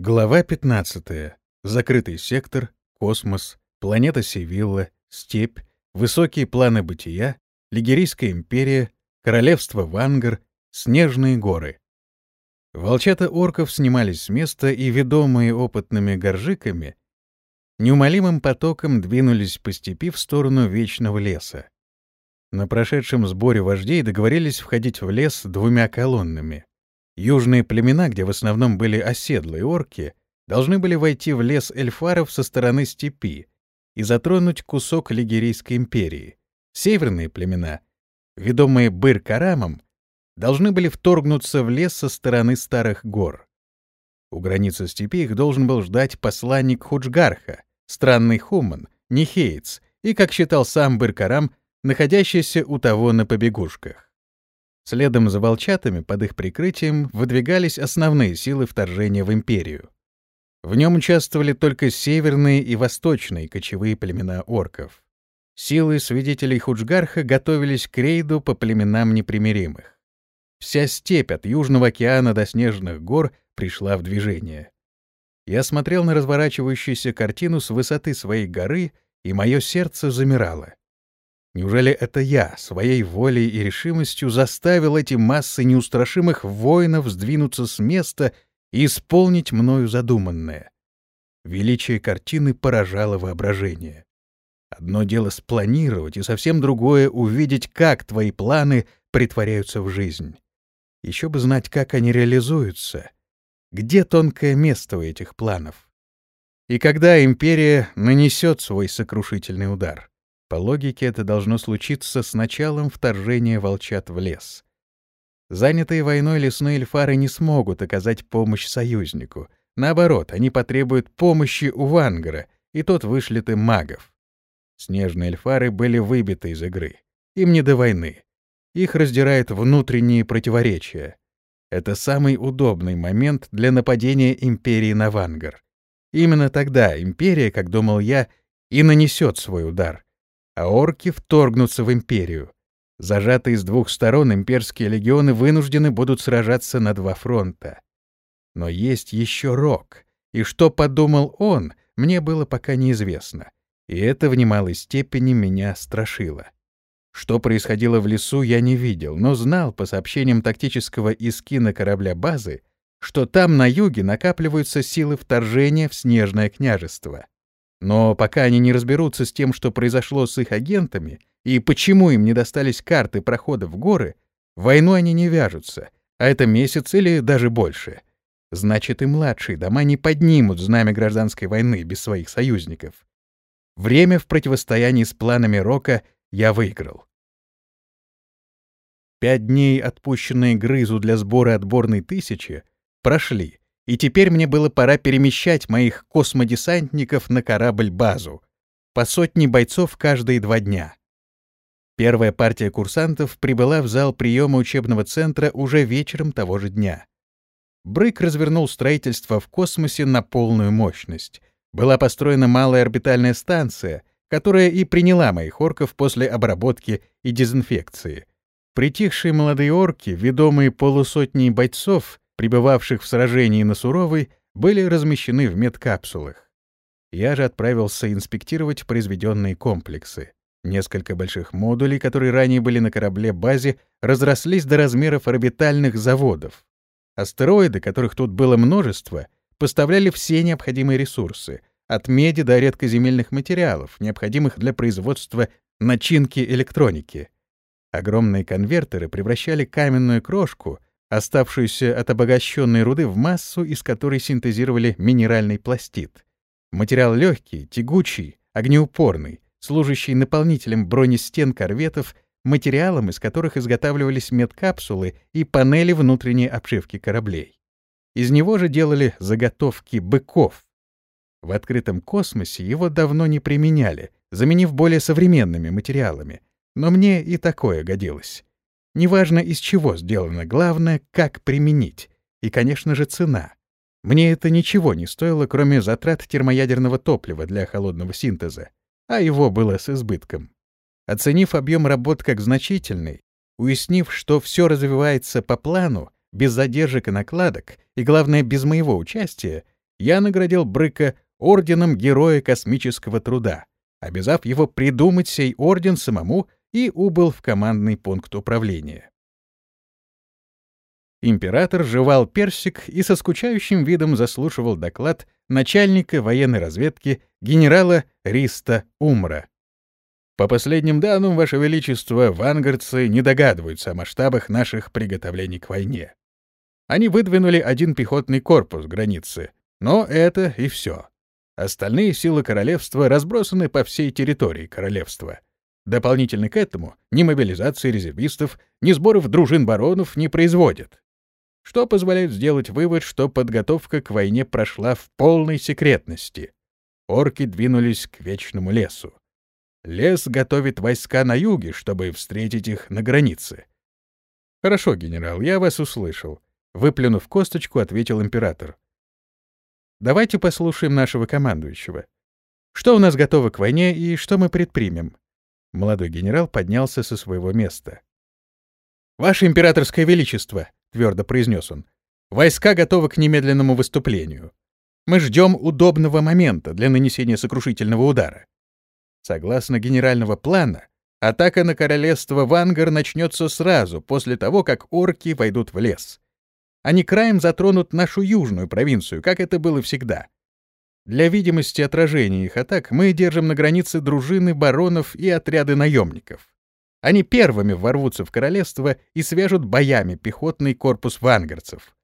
Глава 15. Закрытый сектор, космос, планета Севилла, степь, высокие планы бытия, Лигерийская империя, королевство Вангар, снежные горы. Волчата орков снимались с места и, ведомые опытными горжиками, неумолимым потоком двинулись по степи в сторону Вечного леса. На прошедшем сборе вождей договорились входить в лес двумя колоннами. Южные племена, где в основном были оседлые орки, должны были войти в лес эльфаров со стороны степи и затронуть кусок Лигерийской империи. Северные племена, ведомые Быр-Карамом, должны были вторгнуться в лес со стороны Старых гор. У границы степи их должен был ждать посланник Худжгарха, странный хуман, Нихеец, и, как считал сам Быр-Карам, находящийся у того на побегушках. Следом за волчатами под их прикрытием выдвигались основные силы вторжения в империю. В нем участвовали только северные и восточные кочевые племена орков. Силы свидетелей Худжгарха готовились к рейду по племенам непримиримых. Вся степь от Южного океана до Снежных гор пришла в движение. Я смотрел на разворачивающуюся картину с высоты своей горы, и мое сердце замирало. Неужели это я своей волей и решимостью заставил эти массы неустрашимых воинов сдвинуться с места и исполнить мною задуманное? Величие картины поражало воображение. Одно дело спланировать, и совсем другое — увидеть, как твои планы притворяются в жизнь. Еще бы знать, как они реализуются. Где тонкое место у этих планов? И когда империя нанесет свой сокрушительный удар? По логике, это должно случиться с началом вторжения волчат в лес. Занятые войной лесные эльфары не смогут оказать помощь союзнику. Наоборот, они потребуют помощи у Вангара, и тот вышлет им магов. Снежные эльфары были выбиты из игры. Им не до войны. Их раздирают внутренние противоречия. Это самый удобный момент для нападения империи на Вангар. Именно тогда империя, как думал я, и нанесет свой удар — а орки вторгнутся в империю. Зажатые с двух сторон имперские легионы вынуждены будут сражаться на два фронта. Но есть еще Рок, и что подумал он, мне было пока неизвестно, и это в немалой степени меня страшило. Что происходило в лесу, я не видел, но знал по сообщениям тактического искина корабля базы, что там на юге накапливаются силы вторжения в Снежное княжество. Но пока они не разберутся с тем, что произошло с их агентами, и почему им не достались карты прохода в горы, войну они не вяжутся, а это месяц или даже больше. Значит, и младшие дома не поднимут знамя гражданской войны без своих союзников. Время в противостоянии с планами Рока я выиграл. Пять дней, отпущенные Грызу для сбора отборной тысячи, прошли, и теперь мне было пора перемещать моих космодесантников на корабль-базу. По сотне бойцов каждые два дня. Первая партия курсантов прибыла в зал приема учебного центра уже вечером того же дня. Брык развернул строительство в космосе на полную мощность. Была построена малая орбитальная станция, которая и приняла моих орков после обработки и дезинфекции. Притихшие молодые орки, ведомые полусотней бойцов, пребывавших в сражении на Суровой, были размещены в медкапсулах. Я же отправился инспектировать произведенные комплексы. Несколько больших модулей, которые ранее были на корабле-базе, разрослись до размеров орбитальных заводов. Астероиды, которых тут было множество, поставляли все необходимые ресурсы, от меди до редкоземельных материалов, необходимых для производства начинки электроники. Огромные конвертеры превращали каменную крошку оставшуюся от обогащенной руды в массу, из которой синтезировали минеральный пластид. Материал легкий, тягучий, огнеупорный, служащий наполнителем бронестен корветов, материалом, из которых изготавливались медкапсулы и панели внутренней обшивки кораблей. Из него же делали заготовки быков. В открытом космосе его давно не применяли, заменив более современными материалами, но мне и такое годилось. Неважно, из чего сделано, главное, как применить. И, конечно же, цена. Мне это ничего не стоило, кроме затрат термоядерного топлива для холодного синтеза, а его было с избытком. Оценив объем работ как значительный, уяснив, что все развивается по плану, без задержек и накладок, и, главное, без моего участия, я наградил Брыка орденом Героя космического труда, обязав его придумать сей орден самому и убыл в командный пункт управления. Император жевал персик и со скучающим видом заслушивал доклад начальника военной разведки генерала Риста Умра. По последним данным, Ваше Величество, вангардцы не догадываются о масштабах наших приготовлений к войне. Они выдвинули один пехотный корпус границы, но это и все. Остальные силы королевства разбросаны по всей территории королевства. Дополнительно к этому ни мобилизации резервистов, ни сборов дружин баронов не производят. Что позволяет сделать вывод, что подготовка к войне прошла в полной секретности. Орки двинулись к Вечному лесу. Лес готовит войска на юге, чтобы встретить их на границе. Хорошо, генерал, я вас услышал. Выплюнув косточку, ответил император. Давайте послушаем нашего командующего. Что у нас готово к войне и что мы предпримем?» Молодой генерал поднялся со своего места. «Ваше императорское величество», — твердо произнес он, — «войска готовы к немедленному выступлению. Мы ждем удобного момента для нанесения сокрушительного удара. Согласно генерального плана, атака на королевство Вангар начнется сразу после того, как орки войдут в лес они краем затронут нашу южную провинцию, как это было всегда. Для видимости отражения их атак мы держим на границе дружины баронов и отряды наемников. Они первыми ворвутся в королевство и свяжут боями пехотный корпус вангарцев.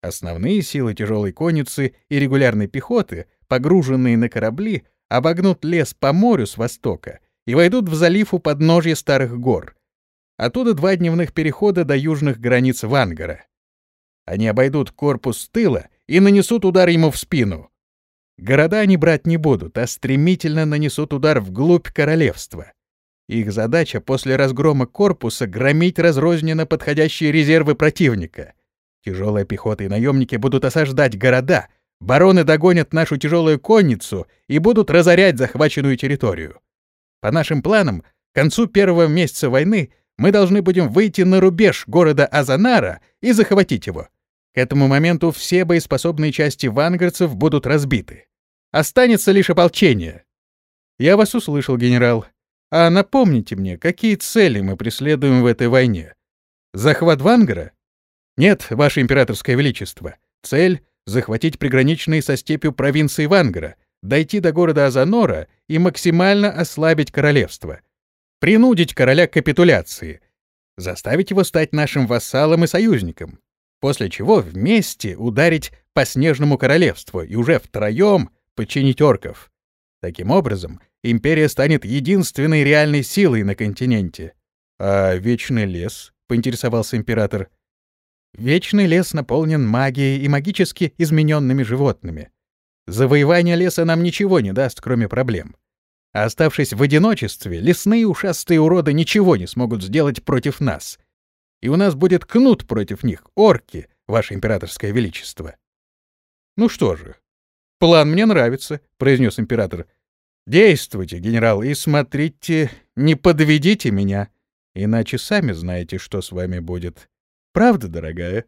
Основные силы тяжелой конницы и регулярной пехоты, погруженные на корабли, обогнут лес по морю с востока и войдут в залив у подножья старых гор. Оттуда два дневных перехода до южных границ Вангара. Они обойдут корпус с тыла и нанесут удар ему в спину. Города они брать не будут, а стремительно нанесут удар вглубь королевства. Их задача после разгрома корпуса — громить разрозненно подходящие резервы противника. Тяжелая пехота и наемники будут осаждать города, бароны догонят нашу тяжелую конницу и будут разорять захваченную территорию. По нашим планам, к концу первого месяца войны мы должны будем выйти на рубеж города Азанара и захватить его. К этому моменту все боеспособные части вангардцев будут разбиты. Останется лишь ополчение. Я вас услышал, генерал. А напомните мне, какие цели мы преследуем в этой войне? Захват Вангара? Нет, ваше императорское величество. Цель — захватить приграничные со степью провинции Вангара, дойти до города Азанора и максимально ослабить королевство — принудить короля к капитуляции, заставить его стать нашим вассалом и союзником, после чего вместе ударить по Снежному королевству и уже втроем подчинить орков. Таким образом, империя станет единственной реальной силой на континенте. А Вечный лес, — поинтересовался император. Вечный лес наполнен магией и магически измененными животными. Завоевание леса нам ничего не даст, кроме проблем. А оставшись в одиночестве, лесные ушастые уроды ничего не смогут сделать против нас. И у нас будет кнут против них, орки, ваше императорское величество. Ну что же, план мне нравится, произнес император. Действуйте, генерал, и смотрите, не подведите меня, иначе сами знаете, что с вами будет. Правда, дорогая?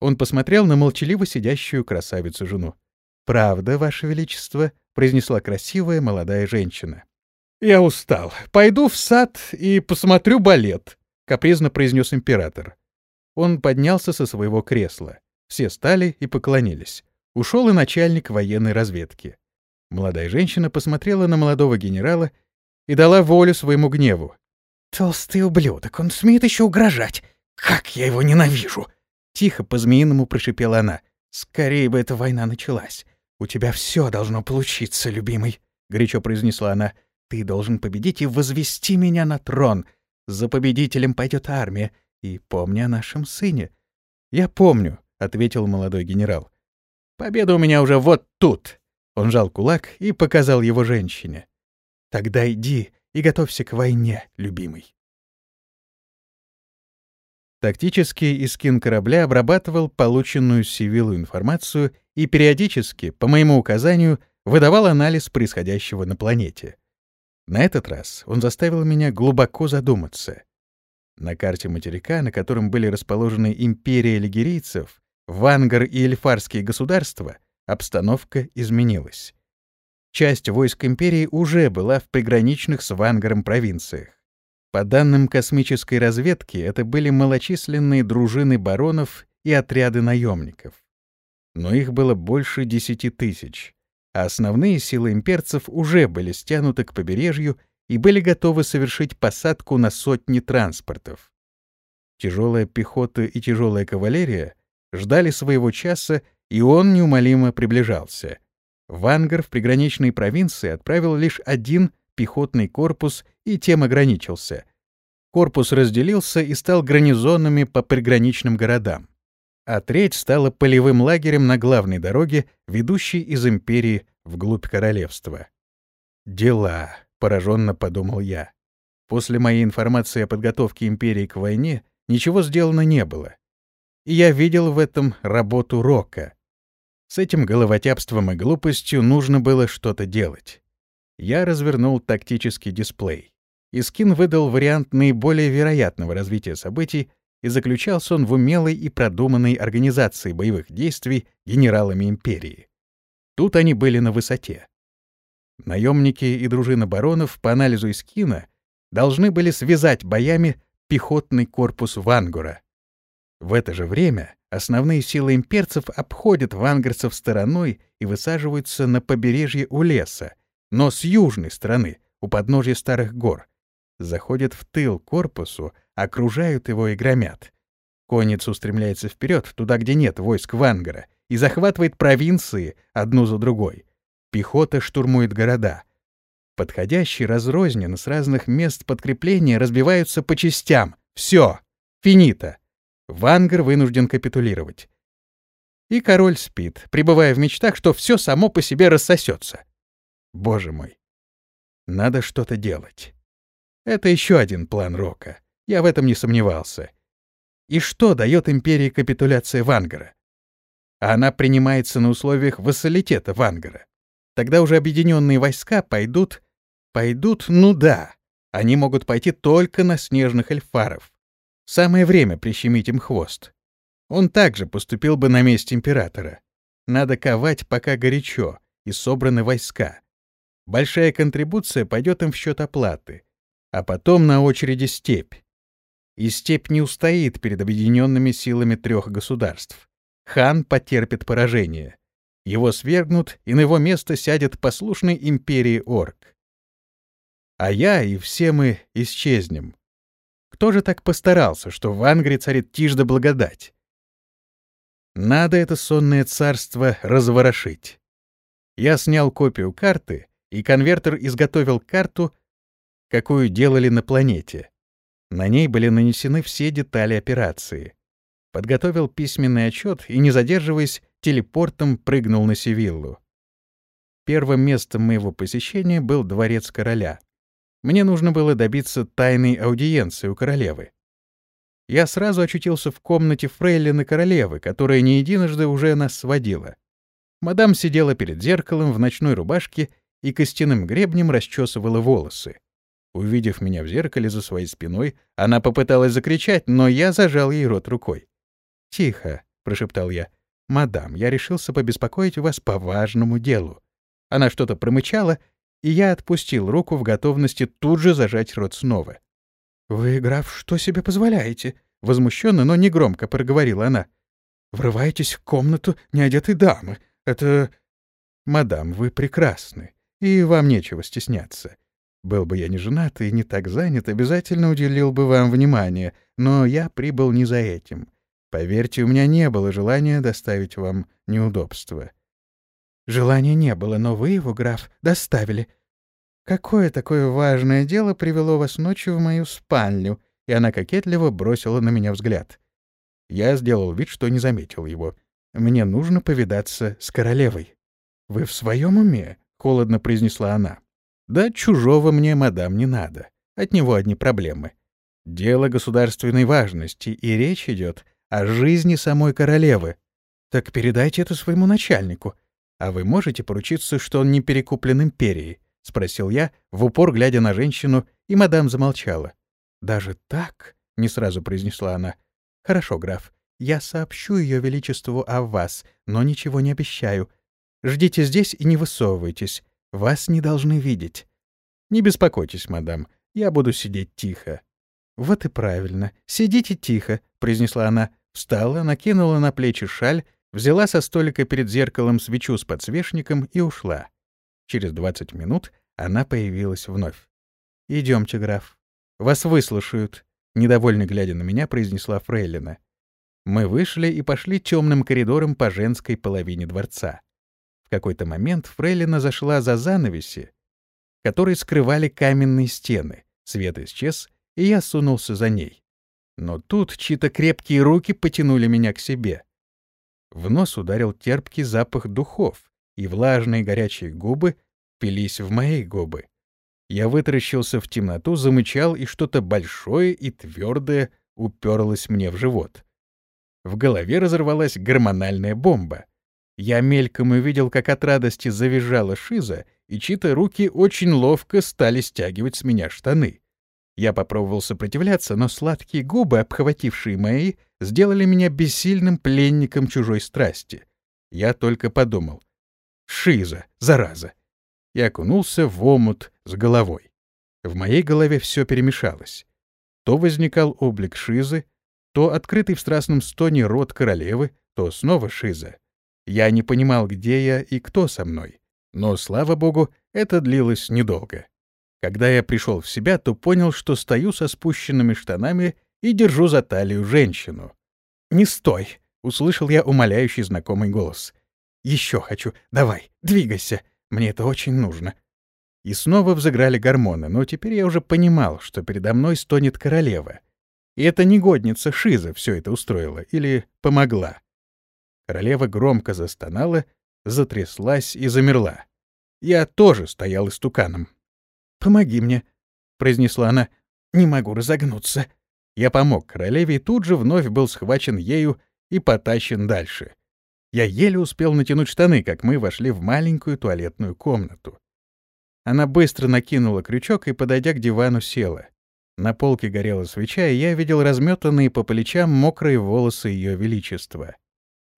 Он посмотрел на молчаливо сидящую красавицу жену. «Правда, Ваше Величество», — произнесла красивая молодая женщина. «Я устал. Пойду в сад и посмотрю балет», — капризно произнес император. Он поднялся со своего кресла. Все стали и поклонились. Ушел и начальник военной разведки. Молодая женщина посмотрела на молодого генерала и дала волю своему гневу. «Толстый ублюдок, он смеет еще угрожать! Как я его ненавижу!» Тихо по-змеиному прошипела она. «Скорее бы эта война началась. «У тебя все должно получиться, любимый», — горячо произнесла она. «Ты должен победить и возвести меня на трон. За победителем пойдет армия. И помни о нашем сыне». «Я помню», — ответил молодой генерал. «Победа у меня уже вот тут». Он жал кулак и показал его женщине. «Тогда иди и готовься к войне, любимый». Тактический искин корабля обрабатывал полученную Сивилу информацию и периодически, по моему указанию, выдавал анализ происходящего на планете. На этот раз он заставил меня глубоко задуматься. На карте материка, на котором были расположены империя лигерийцев, Вангар и Эльфарские государства, обстановка изменилась. Часть войск империи уже была в приграничных с Вангаром провинциях. По данным космической разведки, это были малочисленные дружины баронов и отряды наемников. Но их было больше десяти тысяч, а основные силы имперцев уже были стянуты к побережью и были готовы совершить посадку на сотни транспортов. Тяжелая пехота и тяжелая кавалерия ждали своего часа, и он неумолимо приближался. Вангар в приграничной провинции отправил лишь один пехотный корпус и тем ограничился. Корпус разделился и стал гарнизонами по приграничным городам. А треть стала полевым лагерем на главной дороге, ведущей из империи вглубь королевства. «Дела», — пораженно подумал я. После моей информации о подготовке империи к войне ничего сделано не было. И я видел в этом работу Рока. С этим головотяпством и глупостью нужно было что-то делать. Я развернул тактический дисплей. Искин выдал вариант наиболее вероятного развития событий, и заключался он в умелой и продуманной организации боевых действий генералами империи. Тут они были на высоте. Наемники и дружина баронов по анализу Искина должны были связать боями пехотный корпус Вангура. В это же время основные силы имперцев обходят вангарцев стороной и высаживаются на побережье у леса, но с южной стороны, у подножья старых гор. Заходят в тыл корпусу, окружают его и громят. Конец устремляется вперед, туда, где нет войск Вангара, и захватывает провинции одну за другой. Пехота штурмует города. Подходящие разрозненно с разных мест подкрепления разбиваются по частям. Все, финита. Вангар вынужден капитулировать. И король спит, пребывая в мечтах, что все само по себе рассосется. Боже мой. Надо что-то делать. Это еще один план Рока. Я в этом не сомневался. И что дает империи капитуляция Вангара? Она принимается на условиях вассалитета Вангара. Тогда уже объединенные войска пойдут... Пойдут, ну да. Они могут пойти только на снежных эльфаров. Самое время прищемить им хвост. Он также поступил бы на месте императора. Надо ковать пока горячо, и собраны войска. Большая контрибуция пойдет им в счет оплаты. А потом на очереди степь. И степь не устоит перед объединенными силами трех государств. Хан потерпит поражение. Его свергнут, и на его место сядет послушный империи орк. А я и все мы исчезнем. Кто же так постарался, что в Ангрии царит тишь да благодать? Надо это сонное царство разворошить. Я снял копию карты, и конвертер изготовил карту, какую делали на планете. На ней были нанесены все детали операции. Подготовил письменный отчет и, не задерживаясь, телепортом прыгнул на Севиллу. Первым местом моего посещения был дворец короля. Мне нужно было добиться тайной аудиенции у королевы. Я сразу очутился в комнате фрейлины королевы, которая не единожды уже нас сводила. Мадам сидела перед зеркалом в ночной рубашке и костяным гребнем расчесывала волосы. Увидев меня в зеркале за своей спиной, она попыталась закричать, но я зажал ей рот рукой. «Тихо», — прошептал я. «Мадам, я решился побеспокоить вас по важному делу». Она что-то промычала, и я отпустил руку в готовности тут же зажать рот снова. «Вы, граф, что себе позволяете?» — возмущенно, но негромко проговорила она. «Врываетесь в комнату неодетой дамы. Это...» «Мадам, вы прекрасны, и вам нечего стесняться. Был бы я не женат и не так занят, обязательно уделил бы вам внимание, но я прибыл не за этим. Поверьте, у меня не было желания доставить вам неудобства. Желания не было, но вы его, граф, доставили. Какое такое важное дело привело вас ночью в мою спальню? И она кокетливо бросила на меня взгляд. Я сделал вид, что не заметил его. Мне нужно повидаться с королевой. Вы в своем уме? холодно произнесла она. Да чужого мне, мадам, не надо. От него одни проблемы. Дело государственной важности, и речь идет о жизни самой королевы. Так передайте это своему начальнику. А вы можете поручиться, что он не перекуплен империей? — спросил я, в упор глядя на женщину, и мадам замолчала. «Даже так?» — не сразу произнесла она. «Хорошо, граф, я сообщу ее величеству о вас, но ничего не обещаю. Ждите здесь и не высовывайтесь. Вас не должны видеть. Не беспокойтесь, мадам, я буду сидеть тихо. Вот и правильно. Сидите тихо, произнесла она, встала, накинула на плечи шаль, взяла со столика перед зеркалом свечу с подсвечником и ушла. Через двадцать минут она появилась вновь. Идемте, граф. Вас выслушают, недовольно глядя на меня, произнесла Фрейлина. Мы вышли и пошли темным коридором по женской половине дворца. В какой-то момент Фрейлина зашла за занавеси, которые скрывали каменные стены. Свет исчез, и я сунулся за ней. Но тут чьи-то крепкие руки потянули меня к себе. В нос ударил терпкий запах духов, и влажные горячие губы впились в мои губы. Я вытаращился в темноту, замычал, и что-то большое и твердое уперлось мне в живот. В голове разорвалась гормональная бомба. Я мельком увидел, как от радости завизжала шиза, и чьи-то руки очень ловко стали стягивать с меня штаны. Я попробовал сопротивляться, но сладкие губы, обхватившие мои, сделали меня бессильным пленником чужой страсти. Я только подумал. Шиза, зараза. Я окунулся в омут с головой. В моей голове все перемешалось. То возникал облик Шизы, то открытый в страстном стоне рот королевы, то снова Шиза. Я не понимал, где я и кто со мной. Но, слава богу, это длилось недолго. Когда я пришел в себя, то понял, что стою со спущенными штанами и держу за талию женщину. «Не стой!» — услышал я умоляющий знакомый голос. «Еще хочу. Давай, двигайся. Мне это очень нужно». И снова взыграли гормоны, но теперь я уже понимал, что передо мной стонет королева. И эта негодница Шиза все это устроила или помогла. Королева громко застонала, затряслась и замерла. Я тоже стоял истуканом. «Помоги мне», — произнесла она. «Не могу разогнуться». Я помог королеве и тут же вновь был схвачен ею и потащен дальше. Я еле успел натянуть штаны, как мы вошли в маленькую туалетную комнату. Она быстро накинула крючок и, подойдя к дивану, села. На полке горела свеча, и я видел разметанные по плечам мокрые волосы Ее Величества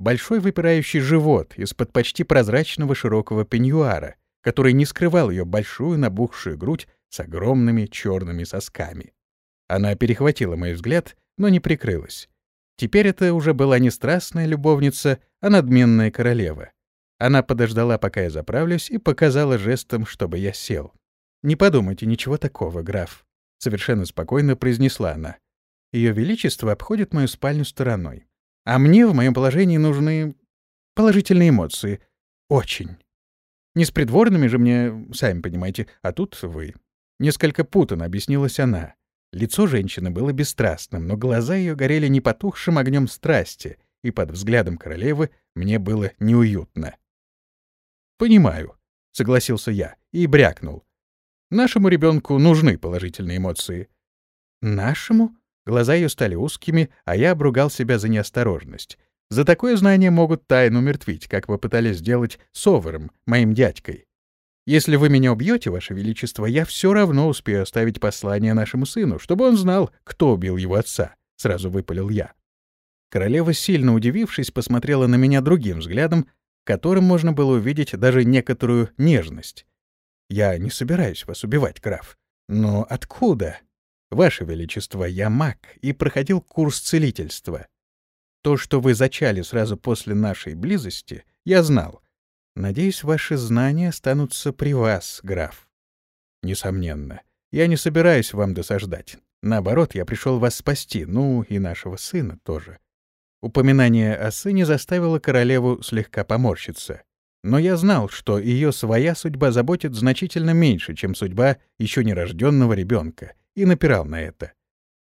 большой выпирающий живот из-под почти прозрачного широкого пеньюара, который не скрывал ее большую набухшую грудь с огромными черными сосками. Она перехватила мой взгляд, но не прикрылась. Теперь это уже была не страстная любовница, а надменная королева. Она подождала, пока я заправлюсь, и показала жестом, чтобы я сел. «Не подумайте ничего такого, граф», — совершенно спокойно произнесла она. Ее Величество обходит мою спальню стороной. А мне в моем положении нужны положительные эмоции. Очень. Не с придворными же мне, сами понимаете, а тут вы. Несколько путано объяснилась она. Лицо женщины было бесстрастным, но глаза ее горели непотухшим огнем страсти, и под взглядом королевы мне было неуютно. «Понимаю», — согласился я и брякнул. «Нашему ребенку нужны положительные эмоции». «Нашему?» Глаза ее стали узкими, а я обругал себя за неосторожность. За такое знание могут тайну мертвить, как вы пытались сделать с Овером, моим дядькой. Если вы меня убьете, Ваше Величество, я все равно успею оставить послание нашему сыну, чтобы он знал, кто убил его отца», — сразу выпалил я. Королева, сильно удивившись, посмотрела на меня другим взглядом, которым можно было увидеть даже некоторую нежность. «Я не собираюсь вас убивать, граф. Но откуда?» Ваше Величество, я маг и проходил курс целительства. То, что вы зачали сразу после нашей близости, я знал. Надеюсь, ваши знания останутся при вас, граф. Несомненно. Я не собираюсь вам досаждать. Наоборот, я пришел вас спасти, ну и нашего сына тоже. Упоминание о сыне заставило королеву слегка поморщиться. Но я знал, что ее своя судьба заботит значительно меньше, чем судьба еще нерожденного ребенка, и напирал на это.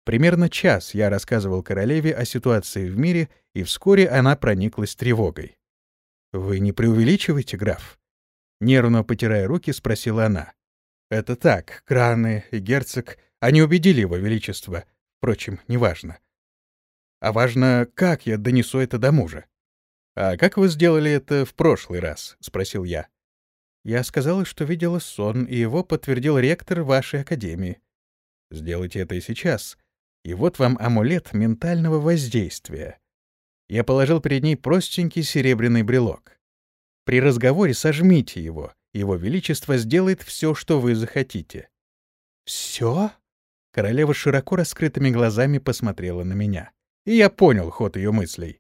Примерно час я рассказывал королеве о ситуации в мире, и вскоре она прониклась тревогой. «Вы не преувеличиваете, граф?» Нервно потирая руки, спросила она. «Это так, краны и герцог, они убедили его величество. Впрочем, неважно. А важно, как я донесу это до мужа». «А как вы сделали это в прошлый раз?» — спросил я. «Я сказала, что видела сон, и его подтвердил ректор вашей академии. Сделайте это и сейчас. И вот вам амулет ментального воздействия. Я положил перед ней простенький серебряный брелок. При разговоре сожмите его. Его Величество сделает все, что вы захотите». «Все?» Королева широко раскрытыми глазами посмотрела на меня. И я понял ход ее мыслей.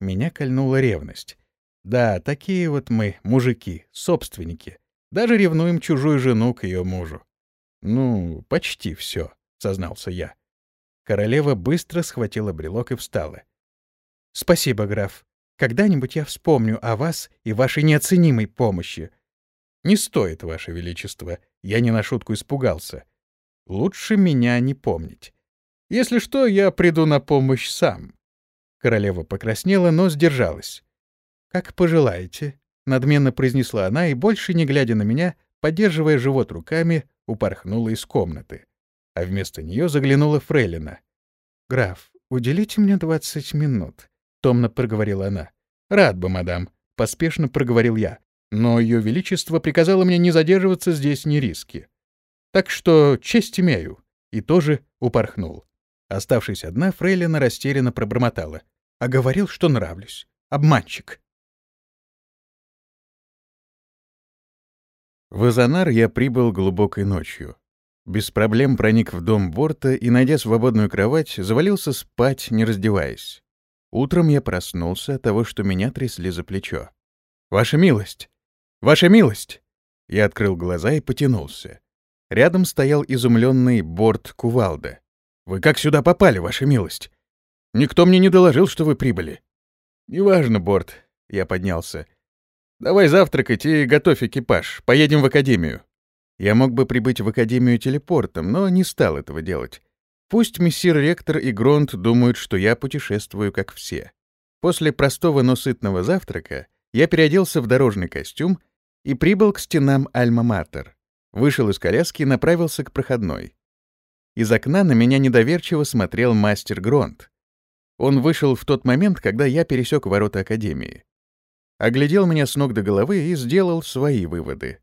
Меня кольнула ревность. Да, такие вот мы, мужики, собственники. Даже ревнуем чужую жену к ее мужу. Ну, почти все, сознался я. Королева быстро схватила брелок и встала. Спасибо, граф. Когда-нибудь я вспомню о вас и вашей неоценимой помощи. Не стоит, ваше величество. Я не на шутку испугался. Лучше меня не помнить. Если что, я приду на помощь сам. Королева покраснела, но сдержалась. «Как пожелаете», — надменно произнесла она и, больше не глядя на меня, поддерживая живот руками, упорхнула из комнаты. А вместо нее заглянула Фрейлина. «Граф, уделите мне двадцать минут», — томно проговорила она. «Рад бы, мадам», — поспешно проговорил я. Но Ее Величество приказало мне не задерживаться здесь ни риски. Так что честь имею. И тоже упорхнул. Оставшись одна, Фрейлина растерянно пробормотала. А говорил, что нравлюсь. Обманщик. В Азанар я прибыл глубокой ночью. Без проблем проник в дом Борта и, найдя свободную кровать, завалился спать, не раздеваясь. Утром я проснулся от того, что меня трясли за плечо. «Ваша милость! Ваша милость!» Я открыл глаза и потянулся. Рядом стоял изумленный борт кувалда. «Вы как сюда попали, ваша милость? Никто мне не доложил, что вы прибыли». «Неважно, борт», — я поднялся. «Давай завтракать и готовь экипаж. Поедем в академию». Я мог бы прибыть в академию телепортом, но не стал этого делать. Пусть мессир ректор и Гронт думают, что я путешествую как все. После простого, но сытного завтрака я переоделся в дорожный костюм и прибыл к стенам Альма-Матер. Вышел из коляски и направился к проходной. Из окна на меня недоверчиво смотрел мастер Гронт. Он вышел в тот момент, когда я пересек ворота Академии. Оглядел меня с ног до головы и сделал свои выводы.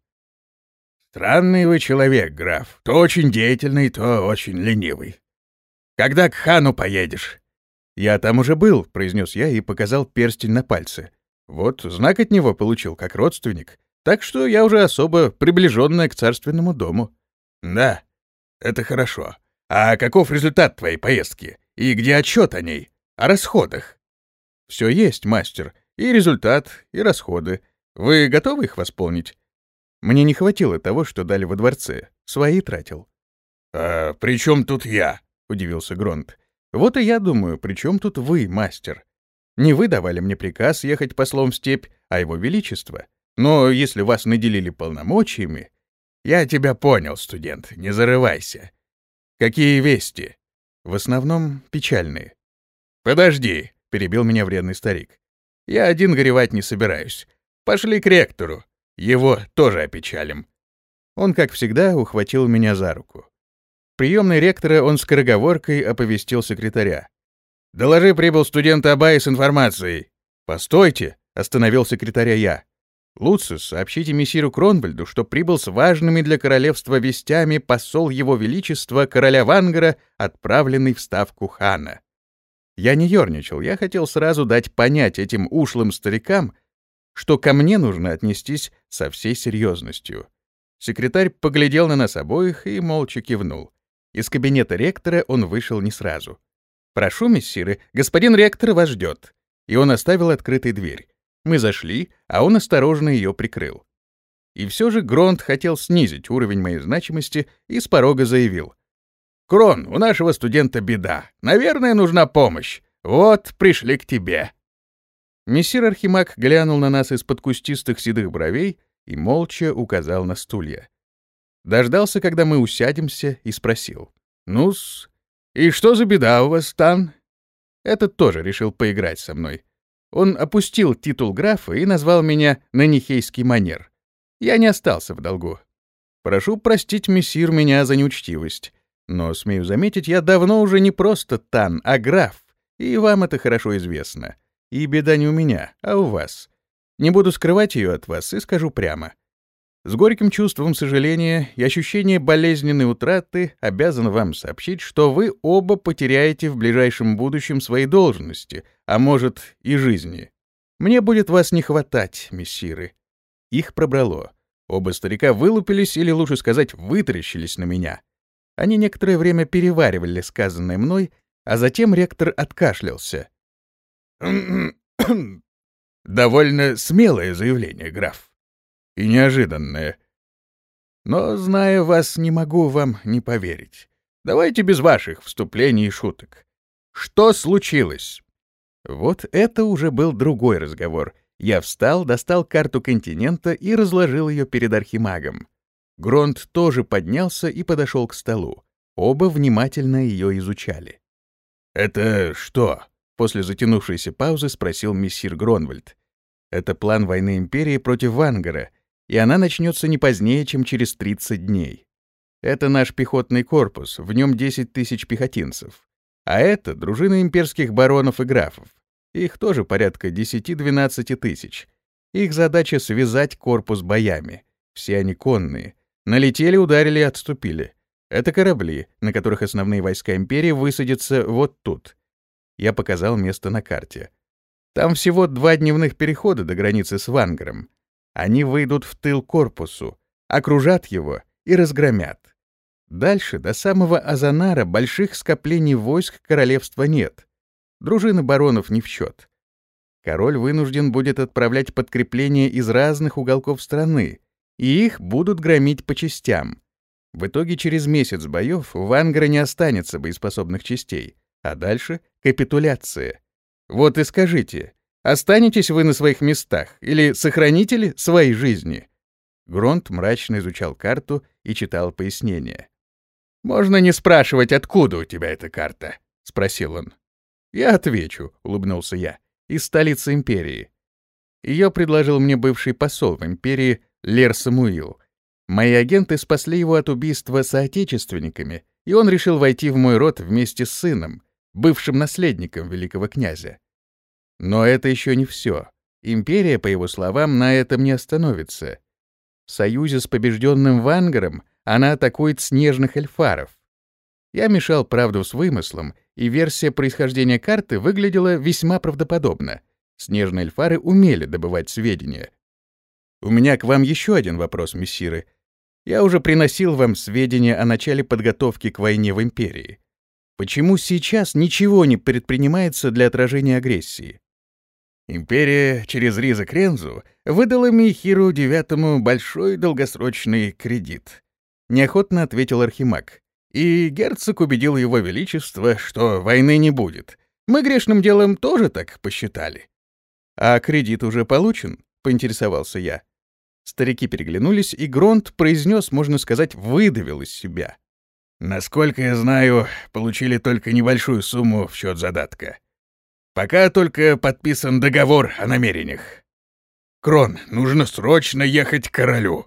«Странный вы человек, граф. То очень деятельный, то очень ленивый. Когда к хану поедешь?» «Я там уже был», — произнес я и показал перстень на пальце. «Вот, знак от него получил, как родственник. Так что я уже особо приближенная к царственному дому. Да, это хорошо. А каков результат твоей поездки? И где отчет о ней? О расходах? Все есть, мастер. И результат, и расходы. Вы готовы их восполнить? Мне не хватило того, что дали во дворце. Свои тратил. «А при чем тут я?» — удивился Гронт. «Вот и я думаю, при чем тут вы, мастер? Не вы давали мне приказ ехать послом в степь, а его величество. Но если вас наделили полномочиями... Я тебя понял, студент, не зарывайся. Какие вести? В основном печальные. Подожди, перебил меня вредный старик. Я один горевать не собираюсь. Пошли к ректору. Его тоже опечалим. Он, как всегда, ухватил меня за руку. Приемный ректора он скороговоркой оповестил секретаря. «Доложи, прибыл студент Абай с информацией». «Постойте», — остановил секретаря я. Луцис, сообщите мессиру Кронвальду, что прибыл с важными для королевства вестями посол его величества, короля Вангара, отправленный в ставку хана. Я не ерничал, я хотел сразу дать понять этим ушлым старикам, что ко мне нужно отнестись со всей серьезностью. Секретарь поглядел на нас обоих и молча кивнул. Из кабинета ректора он вышел не сразу. «Прошу, мессиры, господин ректор вас ждет». И он оставил открытой дверь. Мы зашли, а он осторожно ее прикрыл. И все же Гронт хотел снизить уровень моей значимости и с порога заявил. «Крон, у нашего студента беда. Наверное, нужна помощь. Вот, пришли к тебе». Мессир Архимаг глянул на нас из-под кустистых седых бровей и молча указал на стулья. Дождался, когда мы усядемся, и спросил. «Ну-с, и что за беда у вас, Тан?» Этот тоже решил поиграть со мной. Он опустил титул графа и назвал меня на нихейский манер. Я не остался в долгу. Прошу простить, мессир, меня за неучтивость. Но, смею заметить, я давно уже не просто тан, а граф, и вам это хорошо известно. И беда не у меня, а у вас. Не буду скрывать ее от вас и скажу прямо. С горьким чувством сожаления и ощущением болезненной утраты обязан вам сообщить, что вы оба потеряете в ближайшем будущем свои должности, а может и жизни. Мне будет вас не хватать, мессиры. Их пробрало. Оба старика вылупились, или лучше сказать, вытаращились на меня. Они некоторое время переваривали сказанное мной, а затем ректор откашлялся. «Довольно смелое заявление, граф. И неожиданное. Но, зная вас, не могу вам не поверить. Давайте без ваших вступлений и шуток. Что случилось?» Вот это уже был другой разговор. Я встал, достал карту континента и разложил ее перед архимагом. Гронт тоже поднялся и подошел к столу. Оба внимательно ее изучали. «Это что?» — после затянувшейся паузы спросил мессир Гронвальд. «Это план войны Империи против Вангара, и она начнется не позднее, чем через 30 дней. Это наш пехотный корпус, в нем 10 тысяч пехотинцев. А это дружина имперских баронов и графов. Их тоже порядка 10-12 тысяч. Их задача — связать корпус боями. Все они конные. Налетели, ударили и отступили. Это корабли, на которых основные войска империи высадятся вот тут. Я показал место на карте. Там всего два дневных перехода до границы с Вангаром. Они выйдут в тыл корпусу, окружат его и разгромят. Дальше, до самого Азанара, больших скоплений войск королевства нет. Дружины баронов не в счет. Король вынужден будет отправлять подкрепления из разных уголков страны, и их будут громить по частям. В итоге через месяц боев в Ангара не останется боеспособных частей, а дальше — капитуляция. Вот и скажите, останетесь вы на своих местах или сохраните ли свои жизни? Гронт мрачно изучал карту и читал пояснения. «Можно не спрашивать, откуда у тебя эта карта?» — спросил он. «Я отвечу», — улыбнулся я, — «из столицы империи». Ее предложил мне бывший посол в империи Лер Самуил. Мои агенты спасли его от убийства соотечественниками, и он решил войти в мой род вместе с сыном, бывшим наследником великого князя. Но это еще не все. Империя, по его словам, на этом не остановится. В союзе с побежденным Вангаром она атакует снежных эльфаров. Я мешал правду с вымыслом, и версия происхождения карты выглядела весьма правдоподобно. Снежные эльфары умели добывать сведения. У меня к вам еще один вопрос, мессиры. Я уже приносил вам сведения о начале подготовки к войне в Империи. Почему сейчас ничего не предпринимается для отражения агрессии? Империя через Риза Крензу выдала Михиру девятому большой долгосрочный кредит. Неохотно ответил Архимаг. И герцог убедил его величество, что войны не будет. Мы грешным делом тоже так посчитали. А кредит уже получен, поинтересовался я. Старики переглянулись, и Гронт произнес, можно сказать, выдавил из себя. Насколько я знаю, получили только небольшую сумму в счет задатка. Пока только подписан договор о намерениях. Крон, нужно срочно ехать к королю.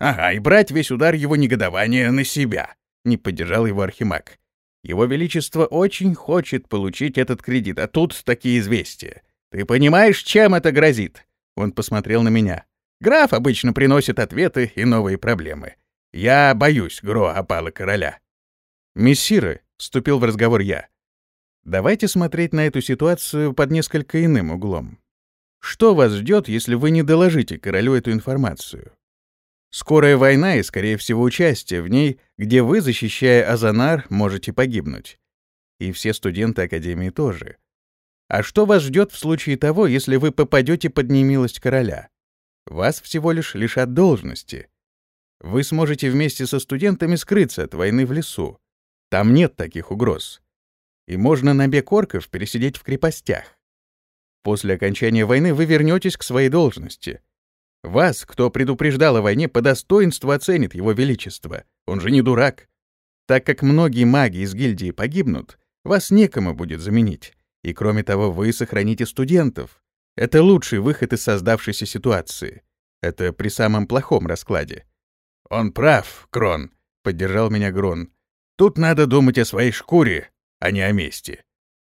Ага, и брать весь удар его негодования на себя, не поддержал его архимаг. Его величество очень хочет получить этот кредит, а тут такие известия. Ты понимаешь, чем это грозит? Он посмотрел на меня. Граф обычно приносит ответы и новые проблемы. Я боюсь Гро опала короля. Мессиры, вступил в разговор я. Давайте смотреть на эту ситуацию под несколько иным углом. Что вас ждет, если вы не доложите королю эту информацию? Скорая война и, скорее всего, участие в ней, где вы, защищая Азанар, можете погибнуть. И все студенты Академии тоже. А что вас ждет в случае того, если вы попадете под немилость короля? Вас всего лишь лишат должности. Вы сможете вместе со студентами скрыться от войны в лесу. Там нет таких угроз. И можно на бег орков пересидеть в крепостях. После окончания войны вы вернетесь к своей должности — вас, кто предупреждал о войне, по достоинству оценит его величество. Он же не дурак. Так как многие маги из гильдии погибнут, вас некому будет заменить. И кроме того, вы сохраните студентов. Это лучший выход из создавшейся ситуации. Это при самом плохом раскладе. Он прав, Крон, поддержал меня Грон. Тут надо думать о своей шкуре, а не о мести.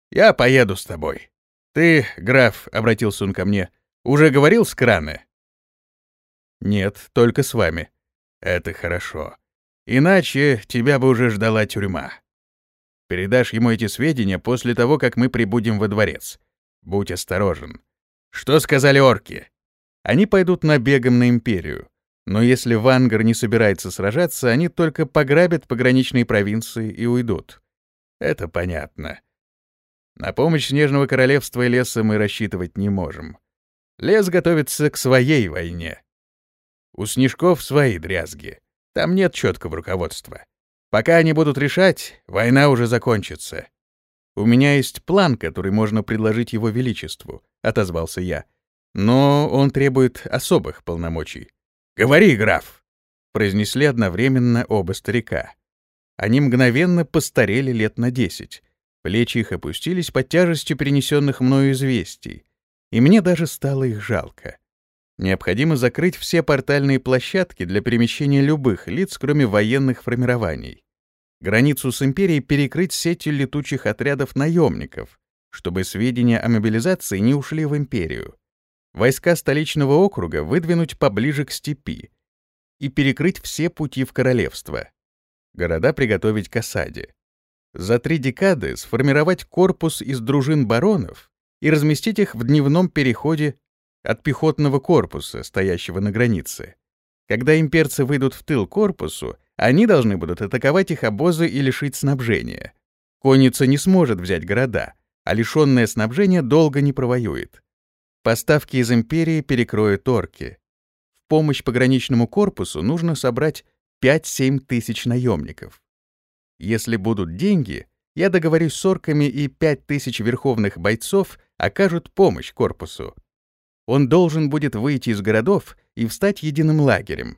Я поеду с тобой. Ты, граф, обратился он ко мне, уже говорил с Кране? Нет, только с вами. Это хорошо. Иначе тебя бы уже ждала тюрьма. Передашь ему эти сведения после того, как мы прибудем во дворец. Будь осторожен. Что сказали орки? они пойдут набегом на империю. Но если Вангар не собирается сражаться, они только пограбят пограничные провинции и уйдут. Это понятно. На помощь Снежного Королевства и леса мы рассчитывать не можем. Лес готовится к своей войне. У Снежков свои дрязги. Там нет четкого руководства. Пока они будут решать, война уже закончится. У меня есть план, который можно предложить его величеству, отозвался я. Но он требует особых полномочий. Говори, граф, произнесли одновременно оба старика. Они мгновенно постарели лет на десять. Плечи их опустились под тяжестью перенесенных мною известий, и мне даже стало их жалко. Необходимо закрыть все портальные площадки для перемещения любых лиц, кроме военных формирований. Границу с империей перекрыть сетью летучих отрядов наемников, чтобы сведения о мобилизации не ушли в империю. Войска столичного округа выдвинуть поближе к степи и перекрыть все пути в королевство. Города приготовить к осаде за три декады сформировать корпус из дружин баронов и разместить их в дневном переходе от пехотного корпуса, стоящего на границе. Когда имперцы выйдут в тыл корпусу, они должны будут атаковать их обозы и лишить снабжения. Конница не сможет взять города, а лишенное снабжения долго не провоюет. Поставки из империи перекроют орки. В помощь пограничному корпусу нужно собрать 5-7 тысяч наемников. Если будут деньги, я договорюсь с орками, и пять тысяч верховных бойцов окажут помощь корпусу. Он должен будет выйти из городов и встать единым лагерем.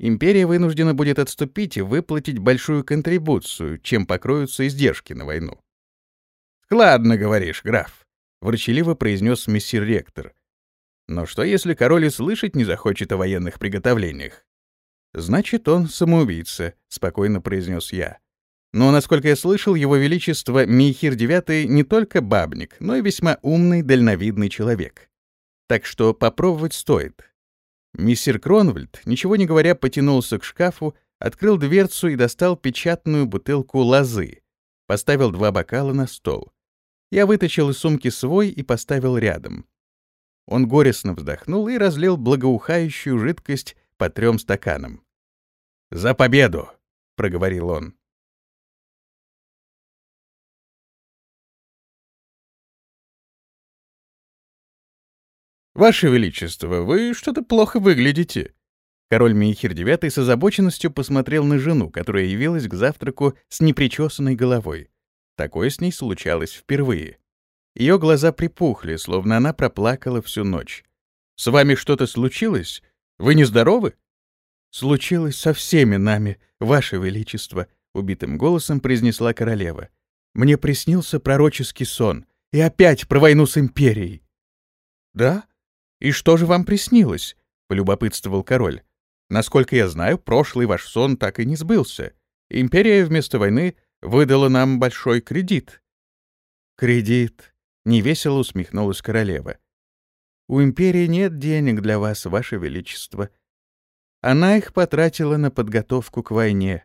Империя вынуждена будет отступить и выплатить большую контрибуцию, чем покроются издержки на войну. «Складно говоришь, граф», — ворчаливо произнес мессир ректор. «Но что, если король и слышать не захочет о военных приготовлениях?» «Значит, он самоубийца», — спокойно произнес я. Но, насколько я слышал, его величество Михир IX не только бабник, но и весьма умный, дальновидный человек. Так что попробовать стоит. Мистер Кронвальд, ничего не говоря, потянулся к шкафу, открыл дверцу и достал печатную бутылку лозы, поставил два бокала на стол. Я вытащил из сумки свой и поставил рядом. Он горестно вздохнул и разлил благоухающую жидкость по трем стаканам. «За победу!» — проговорил он. «Ваше Величество, вы что-то плохо выглядите». Король Мейхир IX с озабоченностью посмотрел на жену, которая явилась к завтраку с непричесанной головой. Такое с ней случалось впервые. Ее глаза припухли, словно она проплакала всю ночь. «С вами что-то случилось? Вы нездоровы?» «Случилось со всеми нами, Ваше Величество», — убитым голосом произнесла королева. «Мне приснился пророческий сон. И опять про войну с империей». «Да? «И что же вам приснилось?» — полюбопытствовал король. «Насколько я знаю, прошлый ваш сон так и не сбылся. Империя вместо войны выдала нам большой кредит». «Кредит», — невесело усмехнулась королева. «У империи нет денег для вас, ваше величество. Она их потратила на подготовку к войне».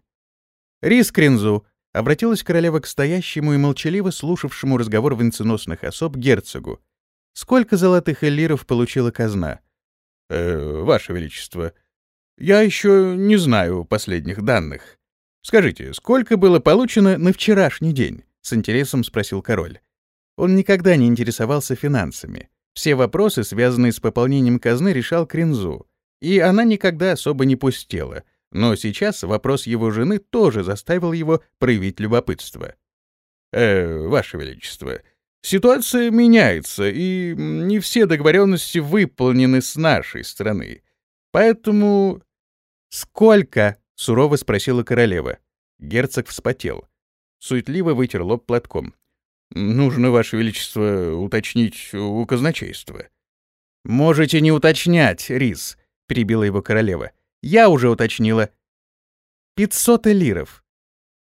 «Рискринзу!» — обратилась королева к стоящему и молчаливо слушавшему разговор венценосных особ герцогу. Сколько золотых эллиров получила казна? Э, Ваше Величество, я еще не знаю последних данных. Скажите, сколько было получено на вчерашний день? С интересом спросил король. Он никогда не интересовался финансами. Все вопросы, связанные с пополнением казны, решал Кринзу. И она никогда особо не пустела. Но сейчас вопрос его жены тоже заставил его проявить любопытство. «Э, Ваше Величество, Ситуация меняется, и не все договоренности выполнены с нашей стороны. Поэтому... «Сколько?» — сурово спросила королева. Герцог вспотел. Суетливо вытер лоб платком. «Нужно, Ваше Величество, уточнить у казначейства». «Можете не уточнять, Рис», — перебила его королева. «Я уже уточнила. Пятьсот элиров.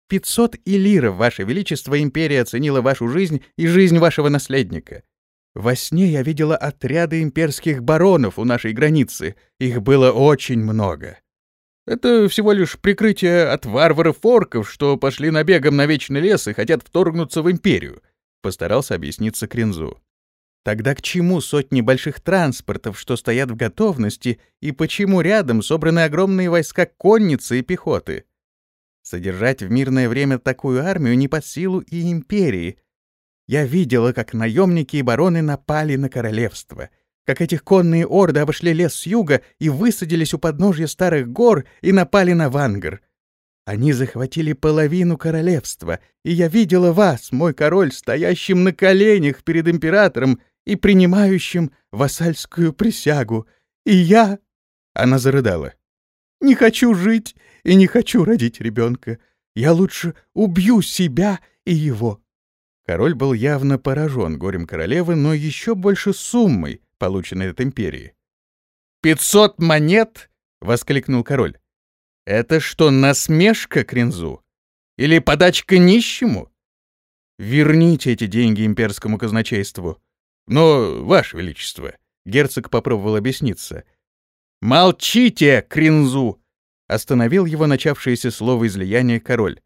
Пятьсот илиров, Ваше Величество, империя оценила вашу жизнь и жизнь вашего наследника. Во сне я видела отряды имперских баронов у нашей границы. Их было очень много. Это всего лишь прикрытие от варваров-орков, что пошли набегом на Вечный лес и хотят вторгнуться в империю, — постарался объясниться Кринзу. Тогда к чему сотни больших транспортов, что стоят в готовности, и почему рядом собраны огромные войска конницы и пехоты? Содержать в мирное время такую армию не под силу и империи. Я видела, как наемники и бароны напали на королевство, как этих конные орды обошли лес с юга и высадились у подножья старых гор и напали на Вангар. Они захватили половину королевства, и я видела вас, мой король, стоящим на коленях перед императором и принимающим вассальскую присягу. И я...» Она зарыдала. «Не хочу жить и не хочу родить ребенка. Я лучше убью себя и его». Король был явно поражен горем королевы, но еще больше суммой, полученной от империи. «Пятьсот монет!» — воскликнул король. «Это что, насмешка Кринзу? Или подачка нищему? Верните эти деньги имперскому казначейству. Но, Ваше Величество, герцог попробовал объясниться. Молчите, Кринзу! Остановил его начавшееся слово излияния король.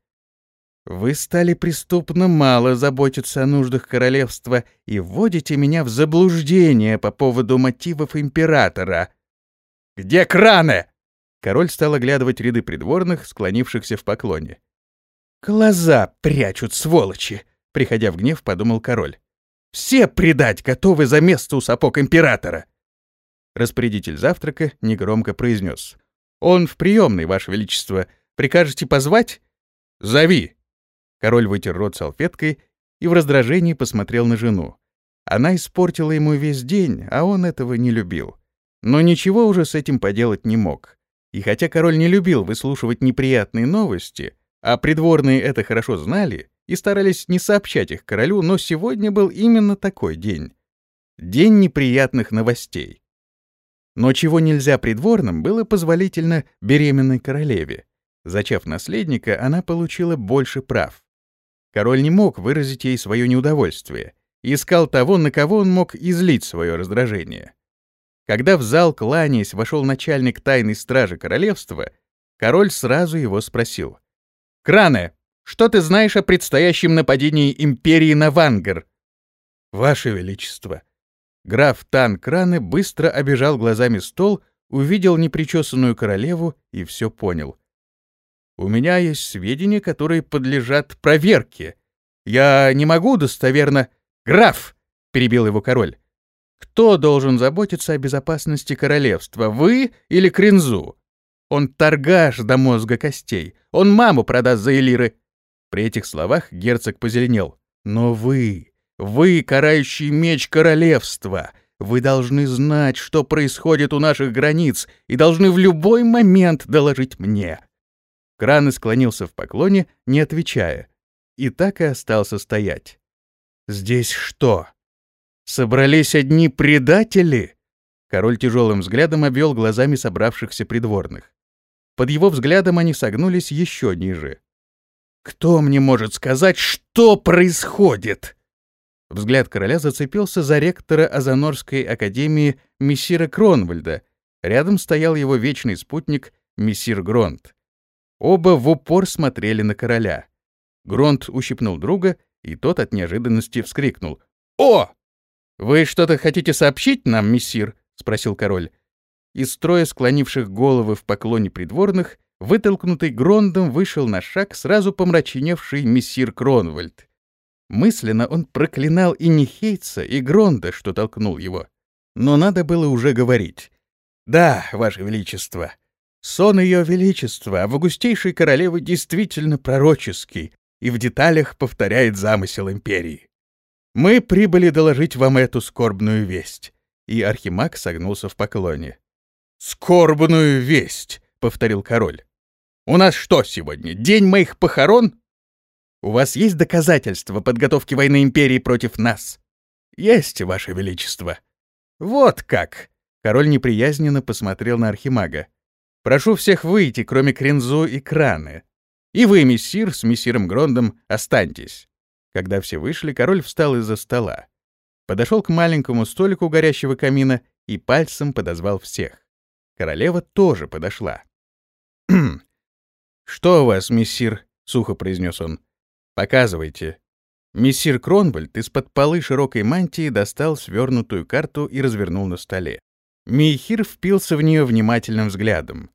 Вы стали преступно мало заботиться о нуждах королевства и вводите меня в заблуждение по поводу мотивов императора. Где краны? Король стал оглядывать ряды придворных, склонившихся в поклоне. Глаза прячут, сволочи, приходя в гнев, подумал король. Все предать готовы за место у сапог императора!» Распорядитель завтрака негромко произнес. «Он в приемной, Ваше Величество. Прикажете позвать?» «Зови!» Король вытер рот салфеткой и в раздражении посмотрел на жену. Она испортила ему весь день, а он этого не любил. Но ничего уже с этим поделать не мог. И хотя король не любил выслушивать неприятные новости, а придворные это хорошо знали, и старались не сообщать их королю, но сегодня был именно такой день. День неприятных новостей. Но чего нельзя придворным, было позволительно беременной королеве. Зачав наследника, она получила больше прав. Король не мог выразить ей свое неудовольствие, искал того, на кого он мог излить свое раздражение. Когда в зал, кланяясь, вошел начальник тайной стражи королевства, король сразу его спросил. «Кране, что ты знаешь о предстоящем нападении империи на Вангар? Ваше величество. Граф Тан Краны быстро обежал глазами стол, увидел непричесанную королеву и все понял. У меня есть сведения, которые подлежат проверке. Я не могу достоверно... Граф! перебил его король. Кто должен заботиться о безопасности королевства, вы или Кринзу? Он торгаш до мозга костей. Он маму продаст за элиры. При этих словах герцог позеленел. «Но вы, вы, карающий меч королевства, вы должны знать, что происходит у наших границ, и должны в любой момент доложить мне». Краны склонился в поклоне, не отвечая, и так и остался стоять. «Здесь что? Собрались одни предатели?» Король тяжелым взглядом обвел глазами собравшихся придворных. Под его взглядом они согнулись еще ниже. Кто мне может сказать, что происходит? Взгляд короля зацепился за ректора Азанорской академии мессира Кронвальда. Рядом стоял его вечный спутник мессир Гронт. Оба в упор смотрели на короля. Гронт ущипнул друга, и тот от неожиданности вскрикнул. «О! Вы что-то хотите сообщить нам, мессир?» — спросил король. Из строя склонивших головы в поклоне придворных Вытолкнутый Грондом вышел на шаг сразу помрачневший мессир Кронвальд. Мысленно он проклинал и Нихейца, и Гронда, что толкнул его. Но надо было уже говорить. «Да, Ваше Величество, сон Ее Величества, августейшей королевы действительно пророческий и в деталях повторяет замысел империи. Мы прибыли доложить вам эту скорбную весть». И Архимаг согнулся в поклоне. «Скорбную весть!» — повторил король. У нас что сегодня, день моих похорон? У вас есть доказательства подготовки войны империи против нас? Есть, ваше величество. Вот как. Король неприязненно посмотрел на архимага. Прошу всех выйти, кроме Кринзу и Краны. И вы, мессир, с мессиром Грондом, останьтесь. Когда все вышли, король встал из-за стола. Подошел к маленькому столику горящего камина и пальцем подозвал всех. Королева тоже подошла. «Что у вас, мессир?» — сухо произнес он. «Показывайте». Мессир Кронвальд из-под полы широкой мантии достал свернутую карту и развернул на столе. Мейхир впился в нее внимательным взглядом.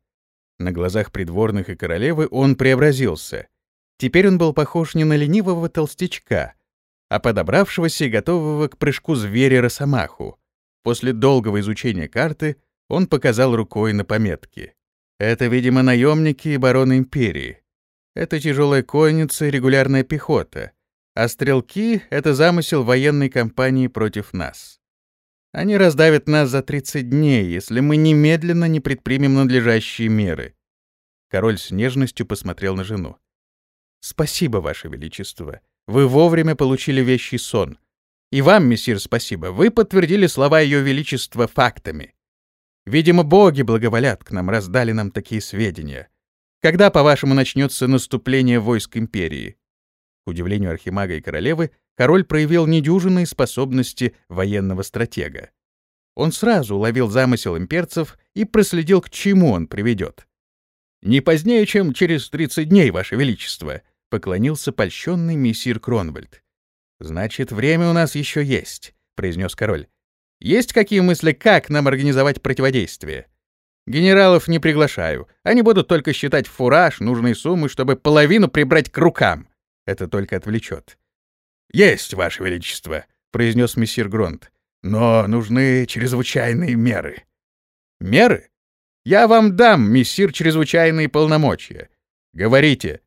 На глазах придворных и королевы он преобразился. Теперь он был похож не на ленивого толстячка, а подобравшегося и готового к прыжку зверя-росомаху. После долгого изучения карты он показал рукой на пометки. Это, видимо, наемники и бароны империи. Это тяжелая конница и регулярная пехота. А стрелки — это замысел военной кампании против нас. Они раздавят нас за 30 дней, если мы немедленно не предпримем надлежащие меры. Король с нежностью посмотрел на жену. «Спасибо, Ваше Величество. Вы вовремя получили вещий сон. И вам, мессир, спасибо. Вы подтвердили слова Ее Величества фактами. Видимо, боги благоволят к нам, раздали нам такие сведения. Когда, по-вашему, начнется наступление войск империи?» К удивлению архимага и королевы, король проявил недюжинные способности военного стратега. Он сразу уловил замысел имперцев и проследил, к чему он приведет. «Не позднее, чем через 30 дней, Ваше Величество», поклонился польщенный мессир Кронвальд. «Значит, время у нас еще есть», — произнес король. «Есть какие мысли, как нам организовать противодействие?» «Генералов не приглашаю. Они будут только считать фураж, нужные суммы, чтобы половину прибрать к рукам. Это только отвлечет». «Есть, Ваше Величество», — произнес мессир Гронт. «Но нужны чрезвычайные меры». «Меры? Я вам дам, мессир, чрезвычайные полномочия. Говорите,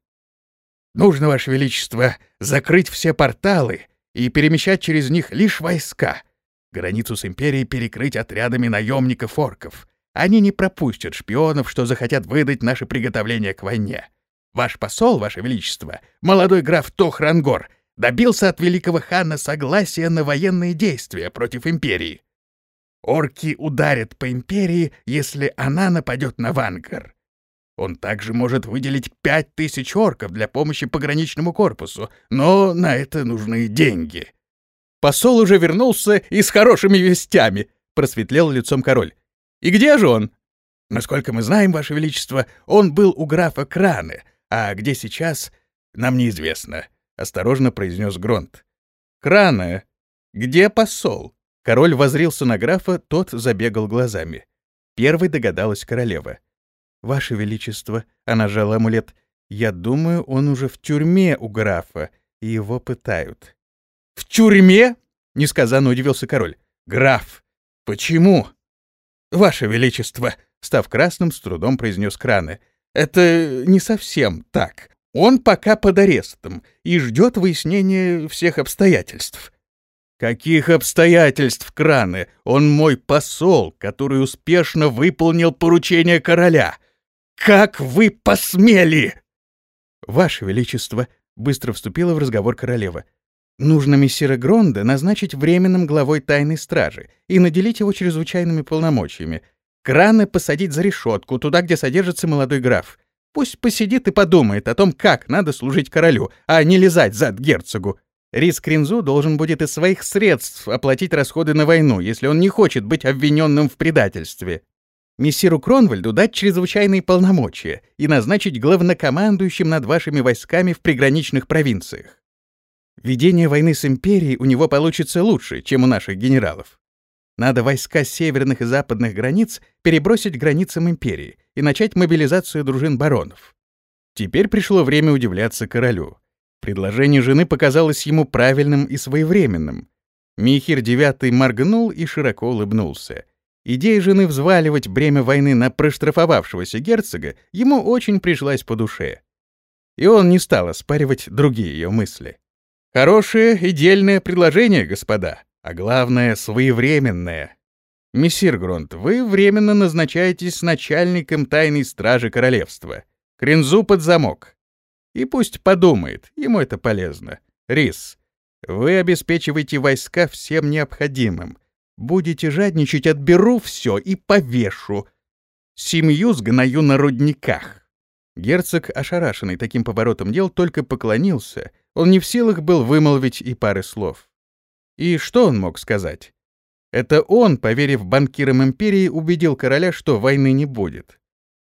Нужно, Ваше Величество, закрыть все порталы и перемещать через них лишь войска. Границу с империей перекрыть отрядами наемников-орков. Они не пропустят шпионов, что захотят выдать наше приготовление к войне. Ваш посол, Ваше Величество, молодой граф Тохрангор, добился от великого хана согласия на военные действия против империи. Орки ударят по империи, если она нападет на Вангар. Он также может выделить пять тысяч орков для помощи пограничному корпусу, но на это нужны деньги. Посол уже вернулся и с хорошими вестями, просветлел лицом король. И где же он? Насколько мы знаем, Ваше Величество, он был у графа Краны, а где сейчас, нам неизвестно, осторожно произнес Гронт. Краны? Где посол? Король возрился на графа, тот забегал глазами. Первой догадалась королева. «Ваше Величество», — она жала амулет, — «я думаю, он уже в тюрьме у графа, и его пытают». «В тюрьме?» — несказанно удивился король. «Граф! Почему?» «Ваше Величество», — став красным, с трудом произнес Краны, — «это не совсем так. Он пока под арестом и ждет выяснения всех обстоятельств». «Каких обстоятельств, Краны? Он мой посол, который успешно выполнил поручение короля. «Как вы посмели!» «Ваше Величество», — быстро вступила в разговор королева, «нужно мессира Гронда назначить временным главой тайной стражи и наделить его чрезвычайными полномочиями. Краны посадить за решетку, туда, где содержится молодой граф. Пусть посидит и подумает о том, как надо служить королю, а не лизать зад герцогу. Рис Кринзу должен будет из своих средств оплатить расходы на войну, если он не хочет быть обвиненным в предательстве мессиру Кронвальду дать чрезвычайные полномочия и назначить главнокомандующим над вашими войсками в приграничных провинциях. Ведение войны с империей у него получится лучше, чем у наших генералов. Надо войска северных и западных границ перебросить границам империи и начать мобилизацию дружин баронов. Теперь пришло время удивляться королю. Предложение жены показалось ему правильным и своевременным. Михир IX моргнул и широко улыбнулся — Идея жены взваливать бремя войны на проштрафовавшегося герцога ему очень пришлась по душе. И он не стал оспаривать другие ее мысли. Хорошее и дельное предложение, господа, а главное — своевременное. Мессир Гронт, вы временно назначаетесь начальником тайной стражи королевства. Кринзу под замок. И пусть подумает, ему это полезно. Рис, вы обеспечиваете войска всем необходимым, Будете жадничать, отберу все и повешу. Семью сгною на рудниках». Герцог, ошарашенный таким поворотом дел, только поклонился. Он не в силах был вымолвить и пары слов. И что он мог сказать? Это он, поверив банкирам империи, убедил короля, что войны не будет.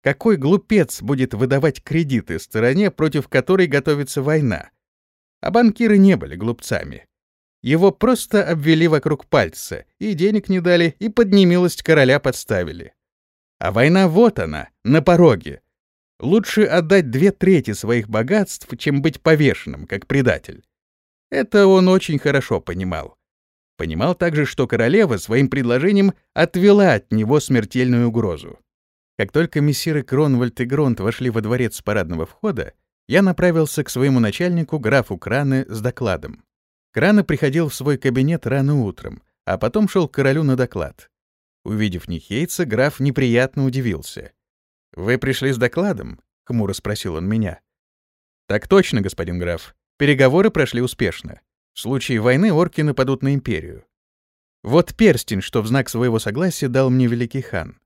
Какой глупец будет выдавать кредиты стороне, против которой готовится война? А банкиры не были глупцами. Его просто обвели вокруг пальца, и денег не дали, и под немилость короля подставили. А война вот она, на пороге. Лучше отдать две трети своих богатств, чем быть повешенным, как предатель. Это он очень хорошо понимал. Понимал также, что королева своим предложением отвела от него смертельную угрозу. Как только мессиры Кронвальд и Гронт вошли во дворец с парадного входа, я направился к своему начальнику, графу Краны, с докладом. Крана приходил в свой кабинет рано утром, а потом шел к королю на доклад. Увидев Нихейца, граф неприятно удивился. «Вы пришли с докладом?» — хмуро спросил он меня. «Так точно, господин граф. Переговоры прошли успешно. В случае войны орки нападут на империю. Вот перстень, что в знак своего согласия дал мне великий хан.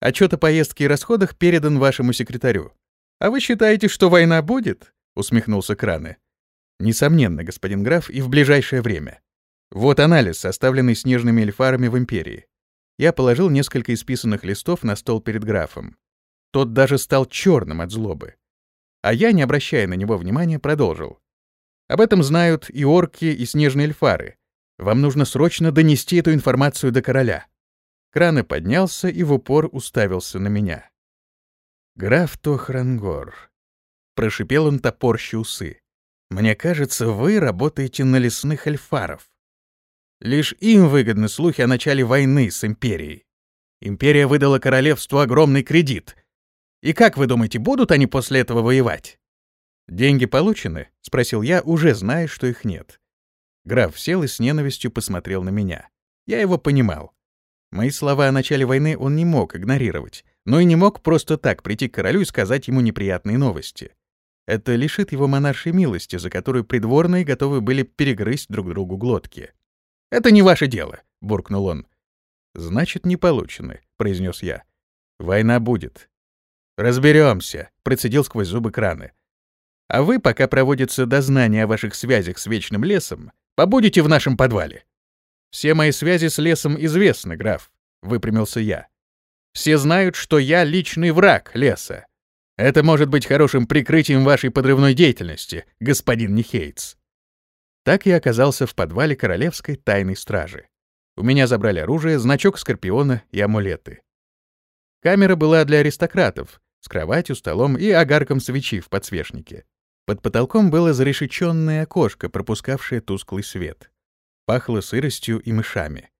Отчет о поездке и расходах передан вашему секретарю. А вы считаете, что война будет?» — усмехнулся Краны. Несомненно, господин граф, и в ближайшее время. Вот анализ, составленный снежными эльфарами в Империи. Я положил несколько исписанных листов на стол перед графом. Тот даже стал черным от злобы. А я, не обращая на него внимания, продолжил. Об этом знают и орки, и снежные эльфары. Вам нужно срочно донести эту информацию до короля. Краны поднялся и в упор уставился на меня. «Граф Тохрангор», — прошипел он топорщи усы. Мне кажется, вы работаете на лесных эльфаров. Лишь им выгодны слухи о начале войны с Империей. Империя выдала королевству огромный кредит. И как вы думаете, будут они после этого воевать? Деньги получены? спросил я, уже зная, что их нет. Граф сел и с ненавистью посмотрел на меня. Я его понимал. Мои слова о начале войны он не мог игнорировать, но и не мог просто так прийти к королю и сказать ему неприятные новости. Это лишит его монаршей милости, за которую придворные готовы были перегрызть друг другу глотки. «Это не ваше дело», — буркнул он. «Значит, не получены», — произнес я. «Война будет». «Разберемся», — процедил сквозь зубы краны. «А вы, пока проводится дознание о ваших связях с Вечным лесом, побудете в нашем подвале». «Все мои связи с лесом известны, граф», — выпрямился я. «Все знают, что я личный враг леса. Это может быть хорошим прикрытием вашей подрывной деятельности, господин Нихейтс. Так я оказался в подвале королевской тайной стражи. У меня забрали оружие, значок скорпиона и амулеты. Камера была для аристократов, с кроватью, столом и огарком свечи в подсвечнике. Под потолком было зарешеченное окошко, пропускавшее тусклый свет. Пахло сыростью и мышами.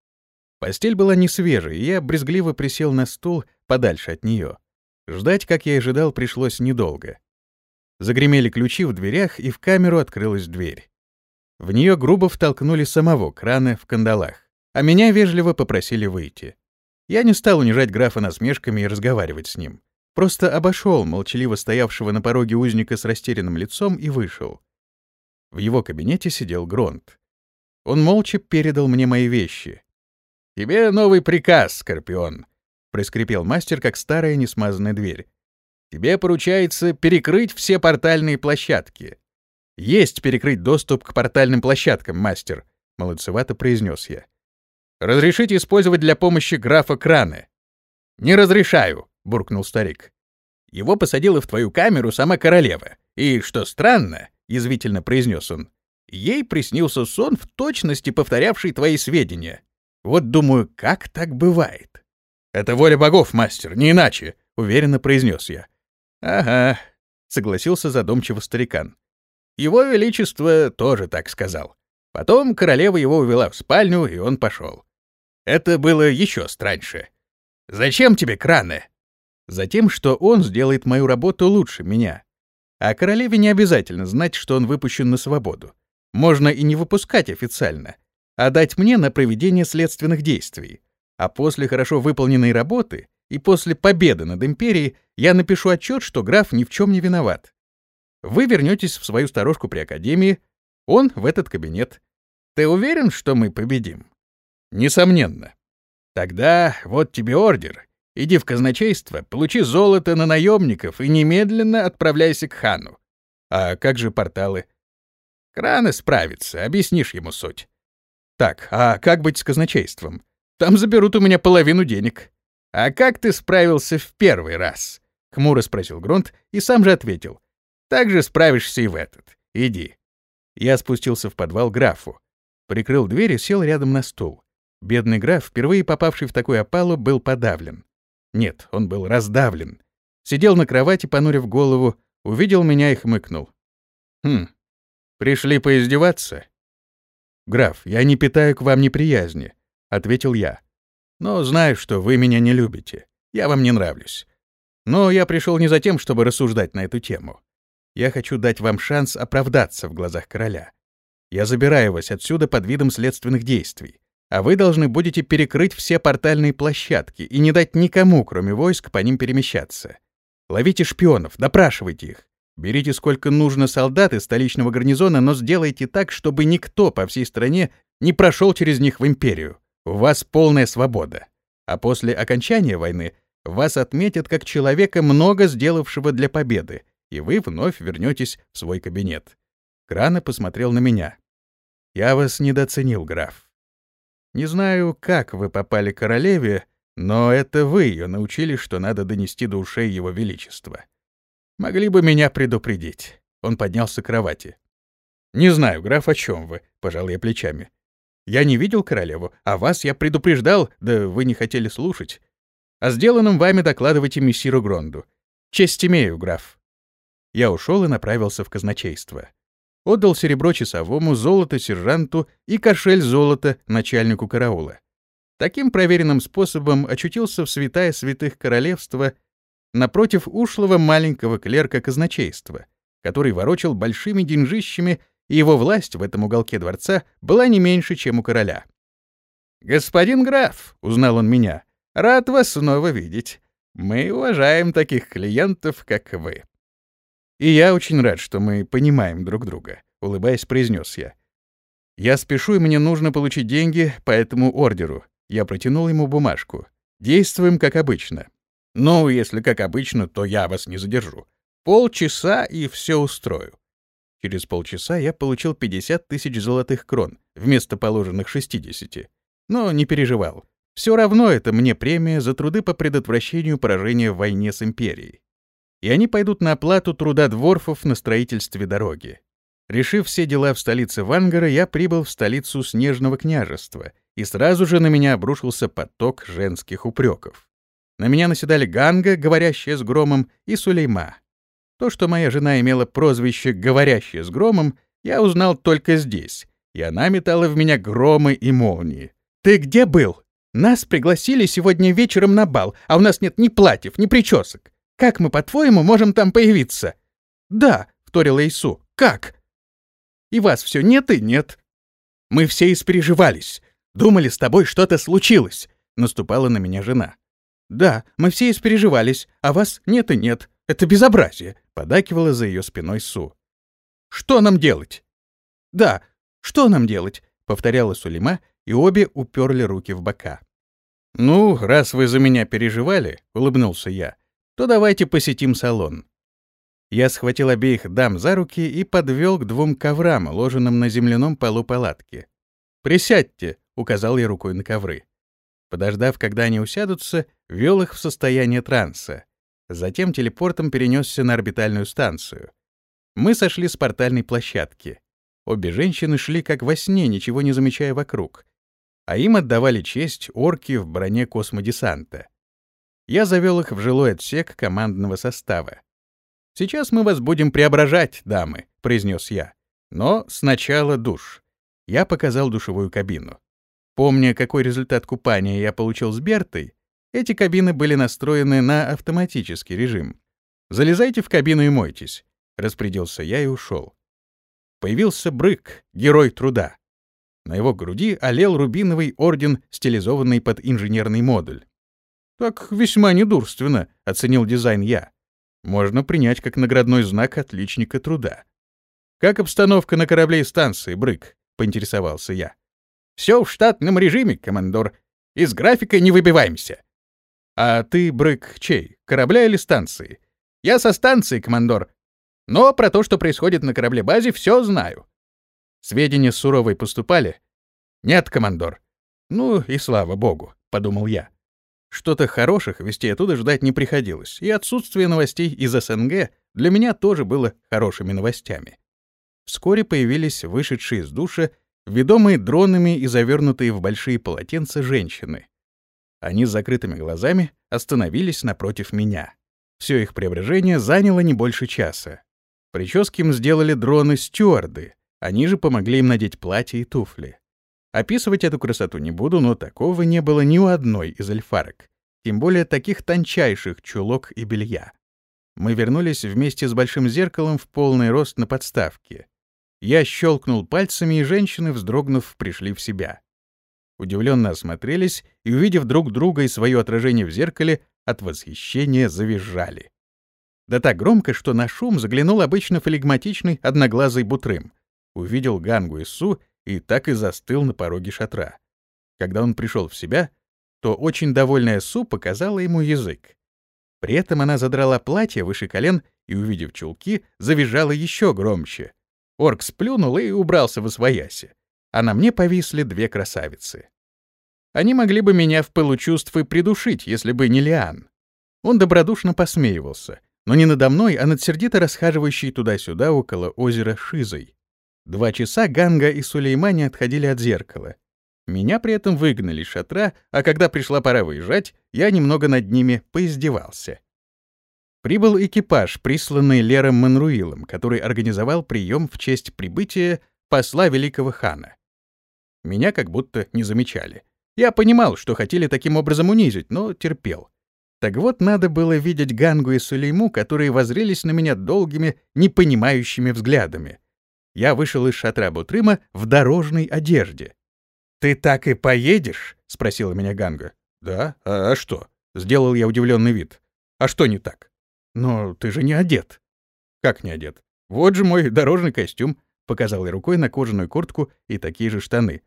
Постель была не свежей, и я брезгливо присел на стул подальше от нее. Ждать, как я и ожидал, пришлось недолго. Загремели ключи в дверях, и в камеру открылась дверь. В нее грубо втолкнули самого крана в кандалах, а меня вежливо попросили выйти. Я не стал унижать графа насмешками и разговаривать с ним. Просто обошел молчаливо стоявшего на пороге узника с растерянным лицом и вышел. В его кабинете сидел Гронт. Он молча передал мне мои вещи. «Тебе новый приказ, Скорпион», проскрипел мастер, как старая несмазанная дверь. Тебе поручается перекрыть все портальные площадки. Есть перекрыть доступ к портальным площадкам, мастер, молодцевато произнес я. Разрешите использовать для помощи графа краны. Не разрешаю, буркнул старик. Его посадила в твою камеру сама королева. И что странно, язвительно произнес он, ей приснился сон в точности повторявший твои сведения. Вот думаю, как так бывает? «Это воля богов, мастер, не иначе», — уверенно произнес я. «Ага», — согласился задумчиво старикан. «Его Величество тоже так сказал. Потом королева его увела в спальню, и он пошел. Это было еще страньше. Зачем тебе краны?» Затем, что он сделает мою работу лучше меня. А королеве не обязательно знать, что он выпущен на свободу. Можно и не выпускать официально, а дать мне на проведение следственных действий. А после хорошо выполненной работы и после победы над империей я напишу отчет, что граф ни в чем не виноват. Вы вернетесь в свою сторожку при академии, он в этот кабинет. Ты уверен, что мы победим? Несомненно. Тогда вот тебе ордер. Иди в казначейство, получи золото на наемников и немедленно отправляйся к хану. А как же порталы? Краны справится, объяснишь ему суть. Так, а как быть с казначейством? Там заберут у меня половину денег. А как ты справился в первый раз? Хмуро спросил Грунт и сам же ответил. Так же справишься и в этот. Иди. Я спустился в подвал графу. Прикрыл дверь и сел рядом на стул. Бедный граф, впервые попавший в такую опалу, был подавлен. Нет, он был раздавлен. Сидел на кровати, понурив голову, увидел меня и хмыкнул. «Хм, пришли поиздеваться?» «Граф, я не питаю к вам неприязни», — ответил я. «Но знаю, что вы меня не любите. Я вам не нравлюсь. Но я пришел не за тем, чтобы рассуждать на эту тему. Я хочу дать вам шанс оправдаться в глазах короля. Я забираю вас отсюда под видом следственных действий, а вы должны будете перекрыть все портальные площадки и не дать никому, кроме войск, по ним перемещаться. Ловите шпионов, допрашивайте их. Берите сколько нужно солдат из столичного гарнизона, но сделайте так, чтобы никто по всей стране не прошел через них в империю. У вас полная свобода. А после окончания войны вас отметят как человека, много сделавшего для победы, и вы вновь вернетесь в свой кабинет. Крана посмотрел на меня. Я вас недооценил, граф. Не знаю, как вы попали к королеве, но это вы ее научили, что надо донести до ушей его величества. Могли бы меня предупредить. Он поднялся к кровати. Не знаю, граф, о чем вы, пожал я плечами. Я не видел королеву, а вас я предупреждал, да вы не хотели слушать. О сделанном вами докладывайте мессиру Гронду. Честь имею, граф. Я ушел и направился в казначейство. Отдал серебро часовому, золото сержанту и кошель золота начальнику караула. Таким проверенным способом очутился в святая святых королевства напротив ушлого маленького клерка казначейства, который ворочал большими деньжищами, и его власть в этом уголке дворца была не меньше, чем у короля. «Господин граф», — узнал он меня, — «рад вас снова видеть. Мы уважаем таких клиентов, как вы». «И я очень рад, что мы понимаем друг друга», — улыбаясь, произнес я. «Я спешу, и мне нужно получить деньги по этому ордеру, я протянул ему бумажку. «Действуем как обычно». «Ну, если как обычно, то я вас не задержу. Полчаса и все устрою». Через полчаса я получил 50 тысяч золотых крон вместо положенных 60. Но не переживал. Все равно это мне премия за труды по предотвращению поражения в войне с империей. И они пойдут на оплату труда дворфов на строительстве дороги. Решив все дела в столице Вангара, я прибыл в столицу Снежного княжества и сразу же на меня обрушился поток женских упреков. На меня наседали Ганга, говорящая с громом, и Сулейма. То, что моя жена имела прозвище «говорящая с громом», я узнал только здесь, и она метала в меня громы и молнии. «Ты где был? Нас пригласили сегодня вечером на бал, а у нас нет ни платьев, ни причесок. Как мы, по-твоему, можем там появиться?» «Да», — вторила Ису, — «как?» «И вас все нет и нет». Мы все испереживались. Думали, с тобой что-то случилось», — наступала на меня жена. «Да, мы все испереживались, а вас нет и нет. Это безобразие», — подакивала за ее спиной Су. «Что нам делать?» «Да, что нам делать?» — повторяла Сулейма, и обе уперли руки в бока. «Ну, раз вы за меня переживали», — улыбнулся я, — «то давайте посетим салон». Я схватил обеих дам за руки и подвел к двум коврам, ложенным на земляном полу палатки. «Присядьте», — указал я рукой на ковры. Подождав, когда они усядутся, ввел их в состояние транса. Затем телепортом перенесся на орбитальную станцию. Мы сошли с портальной площадки. Обе женщины шли как во сне, ничего не замечая вокруг. А им отдавали честь орки в броне космодесанта. Я завел их в жилой отсек командного состава. «Сейчас мы вас будем преображать, дамы», — произнес я. «Но сначала душ». Я показал душевую кабину. Помня, какой результат купания я получил с Бертой, эти кабины были настроены на автоматический режим. «Залезайте в кабину и мойтесь», — распорядился я и ушел. Появился Брык, герой труда. На его груди олел рубиновый орден, стилизованный под инженерный модуль. «Так весьма недурственно», — оценил дизайн я. «Можно принять как наградной знак отличника труда». «Как обстановка на корабле и станции, Брык?» — поинтересовался я. Все в штатном режиме, командор. Из графика не выбиваемся. А ты, Брык, чей? Корабля или станции? Я со станции, командор. Но про то, что происходит на корабле-базе, все знаю. Сведения суровой поступали? Нет, командор. Ну и слава богу, подумал я. Что-то хороших вестей оттуда ждать не приходилось, и отсутствие новостей из СНГ для меня тоже было хорошими новостями. Вскоре появились вышедшие из душа, ведомые дронами и завернутые в большие полотенца женщины. Они с закрытыми глазами остановились напротив меня. Все их преображение заняло не больше часа. Прически им сделали дроны-стюарды, они же помогли им надеть платье и туфли. Описывать эту красоту не буду, но такого не было ни у одной из эльфарок, тем более таких тончайших чулок и белья. Мы вернулись вместе с большим зеркалом в полный рост на подставке. Я щелкнул пальцами, и женщины, вздрогнув, пришли в себя. Удивленно осмотрелись и, увидев друг друга и свое отражение в зеркале, от восхищения завизжали. Да так громко, что на шум заглянул обычно флегматичный одноглазый бутрым. Увидел Гангу и Су и так и застыл на пороге шатра. Когда он пришел в себя, то очень довольная Су показала ему язык. При этом она задрала платье выше колен и, увидев чулки, завизжала еще громче. Орк сплюнул и убрался в освояси. А на мне повисли две красавицы. Они могли бы меня в пылу чувств и придушить, если бы не Лиан. Он добродушно посмеивался, но не надо мной, а над сердито расхаживающей туда-сюда около озера Шизой. Два часа Ганга и Сулеймани отходили от зеркала. Меня при этом выгнали из шатра, а когда пришла пора выезжать, я немного над ними поиздевался. Прибыл экипаж, присланный Лером Манруилом, который организовал прием в честь прибытия посла великого хана. Меня как будто не замечали. Я понимал, что хотели таким образом унизить, но терпел. Так вот, надо было видеть Гангу и Сулейму, которые возрелись на меня долгими, непонимающими взглядами. Я вышел из шатра Бутрыма в дорожной одежде. «Ты так и поедешь?» — спросила меня Ганга. «Да? А, а что?» — сделал я удивленный вид. «А что не так?» «Но ты же не одет». «Как не одет? Вот же мой дорожный костюм», — показал я рукой на кожаную куртку и такие же штаны.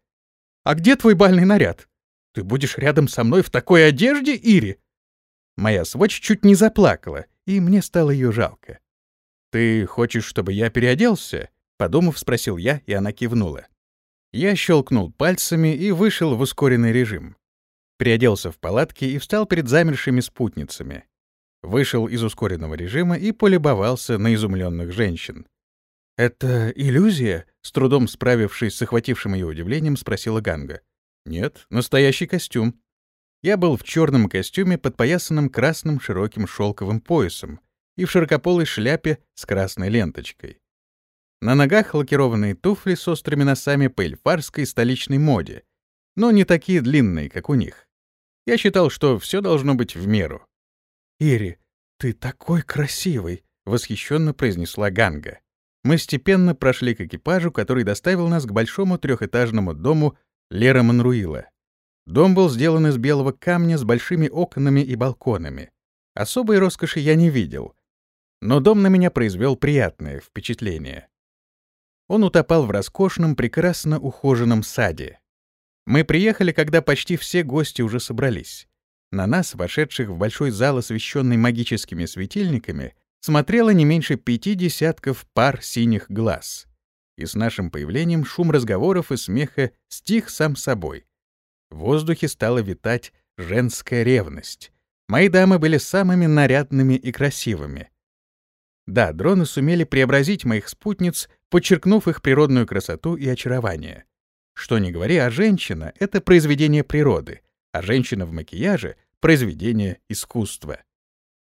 «А где твой бальный наряд? Ты будешь рядом со мной в такой одежде, Ири?» Моя сводч чуть не заплакала, и мне стало ее жалко. «Ты хочешь, чтобы я переоделся?» — подумав, спросил я, и она кивнула. Я щелкнул пальцами и вышел в ускоренный режим. Переоделся в палатке и встал перед замершими спутницами. Вышел из ускоренного режима и полюбовался на изумленных женщин. «Это иллюзия?» — с трудом справившись с охватившим ее удивлением, спросила Ганга. «Нет, настоящий костюм». Я был в черном костюме, подпоясанном красным широким шелковым поясом и в широкополой шляпе с красной ленточкой. На ногах лакированные туфли с острыми носами по эльфарской столичной моде, но не такие длинные, как у них. Я считал, что все должно быть в меру. «Ири, ты такой красивый!» — восхищенно произнесла Ганга. Мы степенно прошли к экипажу, который доставил нас к большому трехэтажному дому Лера Манруила. Дом был сделан из белого камня с большими окнами и балконами. Особой роскоши я не видел, но дом на меня произвел приятное впечатление. Он утопал в роскошном, прекрасно ухоженном саде. Мы приехали, когда почти все гости уже собрались. На нас, вошедших в большой зал, освещенный магическими светильниками, смотрело не меньше пяти десятков пар синих глаз. И с нашим появлением шум разговоров и смеха стих сам собой. В воздухе стала витать женская ревность. Мои дамы были самыми нарядными и красивыми. Да, дроны сумели преобразить моих спутниц подчеркнув их природную красоту и очарование. Что ни говори, а женщина — это произведение природы, а женщина в макияже — произведение искусства.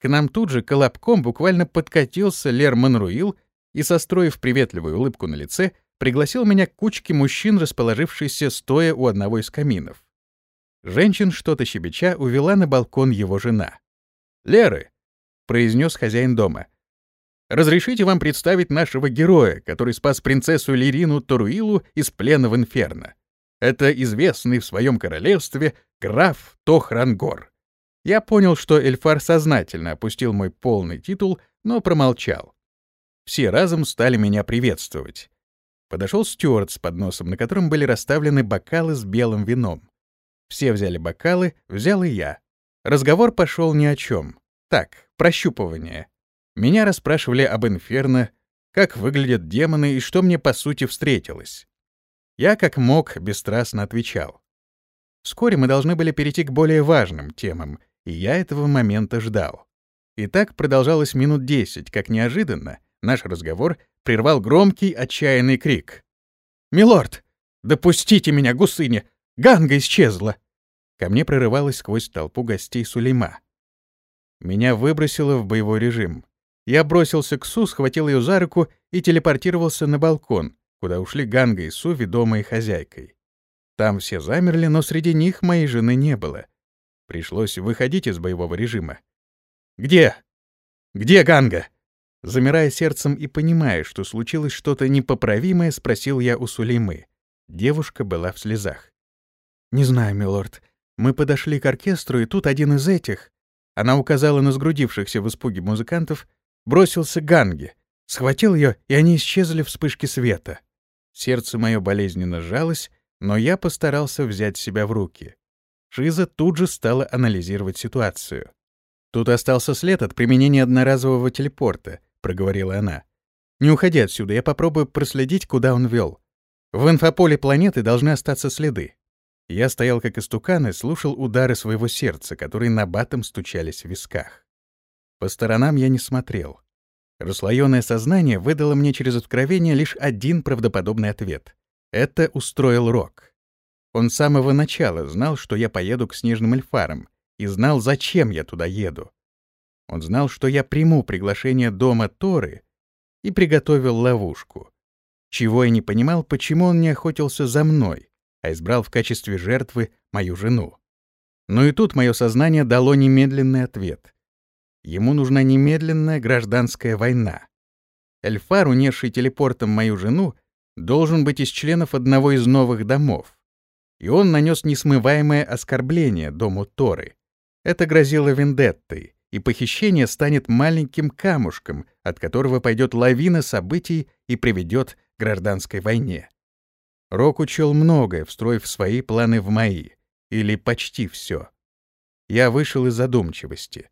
К нам тут же колобком буквально подкатился Лер Монруил и, состроив приветливую улыбку на лице, пригласил меня к кучке мужчин, расположившейся стоя у одного из каминов. Женщин, что-то щебеча, увела на балкон его жена. «Леры!» — произнес хозяин дома. Разрешите вам представить нашего героя, который спас принцессу Лирину Торуилу из плена в Инферно. Это известный в своем королевстве граф Тохрангор. Я понял, что Эльфар сознательно опустил мой полный титул, но промолчал. Все разом стали меня приветствовать. Подошел Стюарт с подносом, на котором были расставлены бокалы с белым вином. Все взяли бокалы, взял и я. Разговор пошел ни о чем. Так, прощупывание. Меня расспрашивали об Инферно, как выглядят демоны и что мне по сути встретилось. Я как мог бесстрастно отвечал. Вскоре мы должны были перейти к более важным темам, и я этого момента ждал. И так продолжалось минут десять, как неожиданно Наш разговор прервал громкий отчаянный крик. «Милорд, допустите меня, гусыня! Ганга исчезла!» Ко мне прорывалась сквозь толпу гостей Сулейма. Меня выбросило в боевой режим. Я бросился к Су, схватил ее за руку и телепортировался на балкон, куда ушли Ганга и Су, ведомые хозяйкой. Там все замерли, но среди них моей жены не было. Пришлось выходить из боевого режима. «Где? Где Ганга?» Замирая сердцем и понимая, что случилось что-то непоправимое, спросил я у Сулеймы. Девушка была в слезах. «Не знаю, милорд. Мы подошли к оркестру, и тут один из этих...» Она указала на сгрудившихся в испуге музыкантов, бросился к Ганге, схватил ее, и они исчезли в вспышке света. Сердце мое болезненно сжалось, но я постарался взять себя в руки. Шиза тут же стала анализировать ситуацию. «Тут остался след от применения одноразового телепорта», — проговорила она. «Не уходи отсюда, я попробую проследить, куда он вел. В инфополе планеты должны остаться следы». Я стоял как истукан и слушал удары своего сердца, которые на батом стучались в висках. По сторонам я не смотрел. Расслоенное сознание выдало мне через откровение лишь один правдоподобный ответ. Это устроил Рок. Он с самого начала знал, что я поеду к снежным эльфарам, и знал, зачем я туда еду. Он знал, что я приму приглашение дома Торы и приготовил ловушку. Чего я не понимал, почему он не охотился за мной, а избрал в качестве жертвы мою жену. Но и тут мое сознание дало немедленный ответ. Ему нужна немедленная гражданская война. Эльфар, унесший телепортом мою жену, должен быть из членов одного из новых домов. И он нанес несмываемое оскорбление дому Торы. Это грозило вендеттой, и похищение станет маленьким камушком, от которого пойдет лавина событий и приведет к гражданской войне. Рок учел многое, встроив свои планы в мои, или почти все. Я вышел из задумчивости.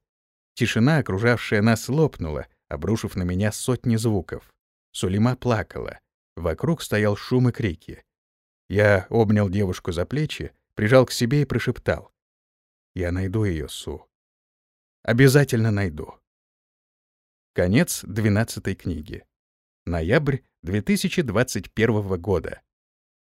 Тишина, окружавшая нас, лопнула, обрушив на меня сотни звуков. Сулима плакала. Вокруг стоял шум и крики. Я обнял девушку за плечи, прижал к себе и прошептал. «Я найду ее, Су. Обязательно найду». Конец двенадцатой книги. Ноябрь 2021 года.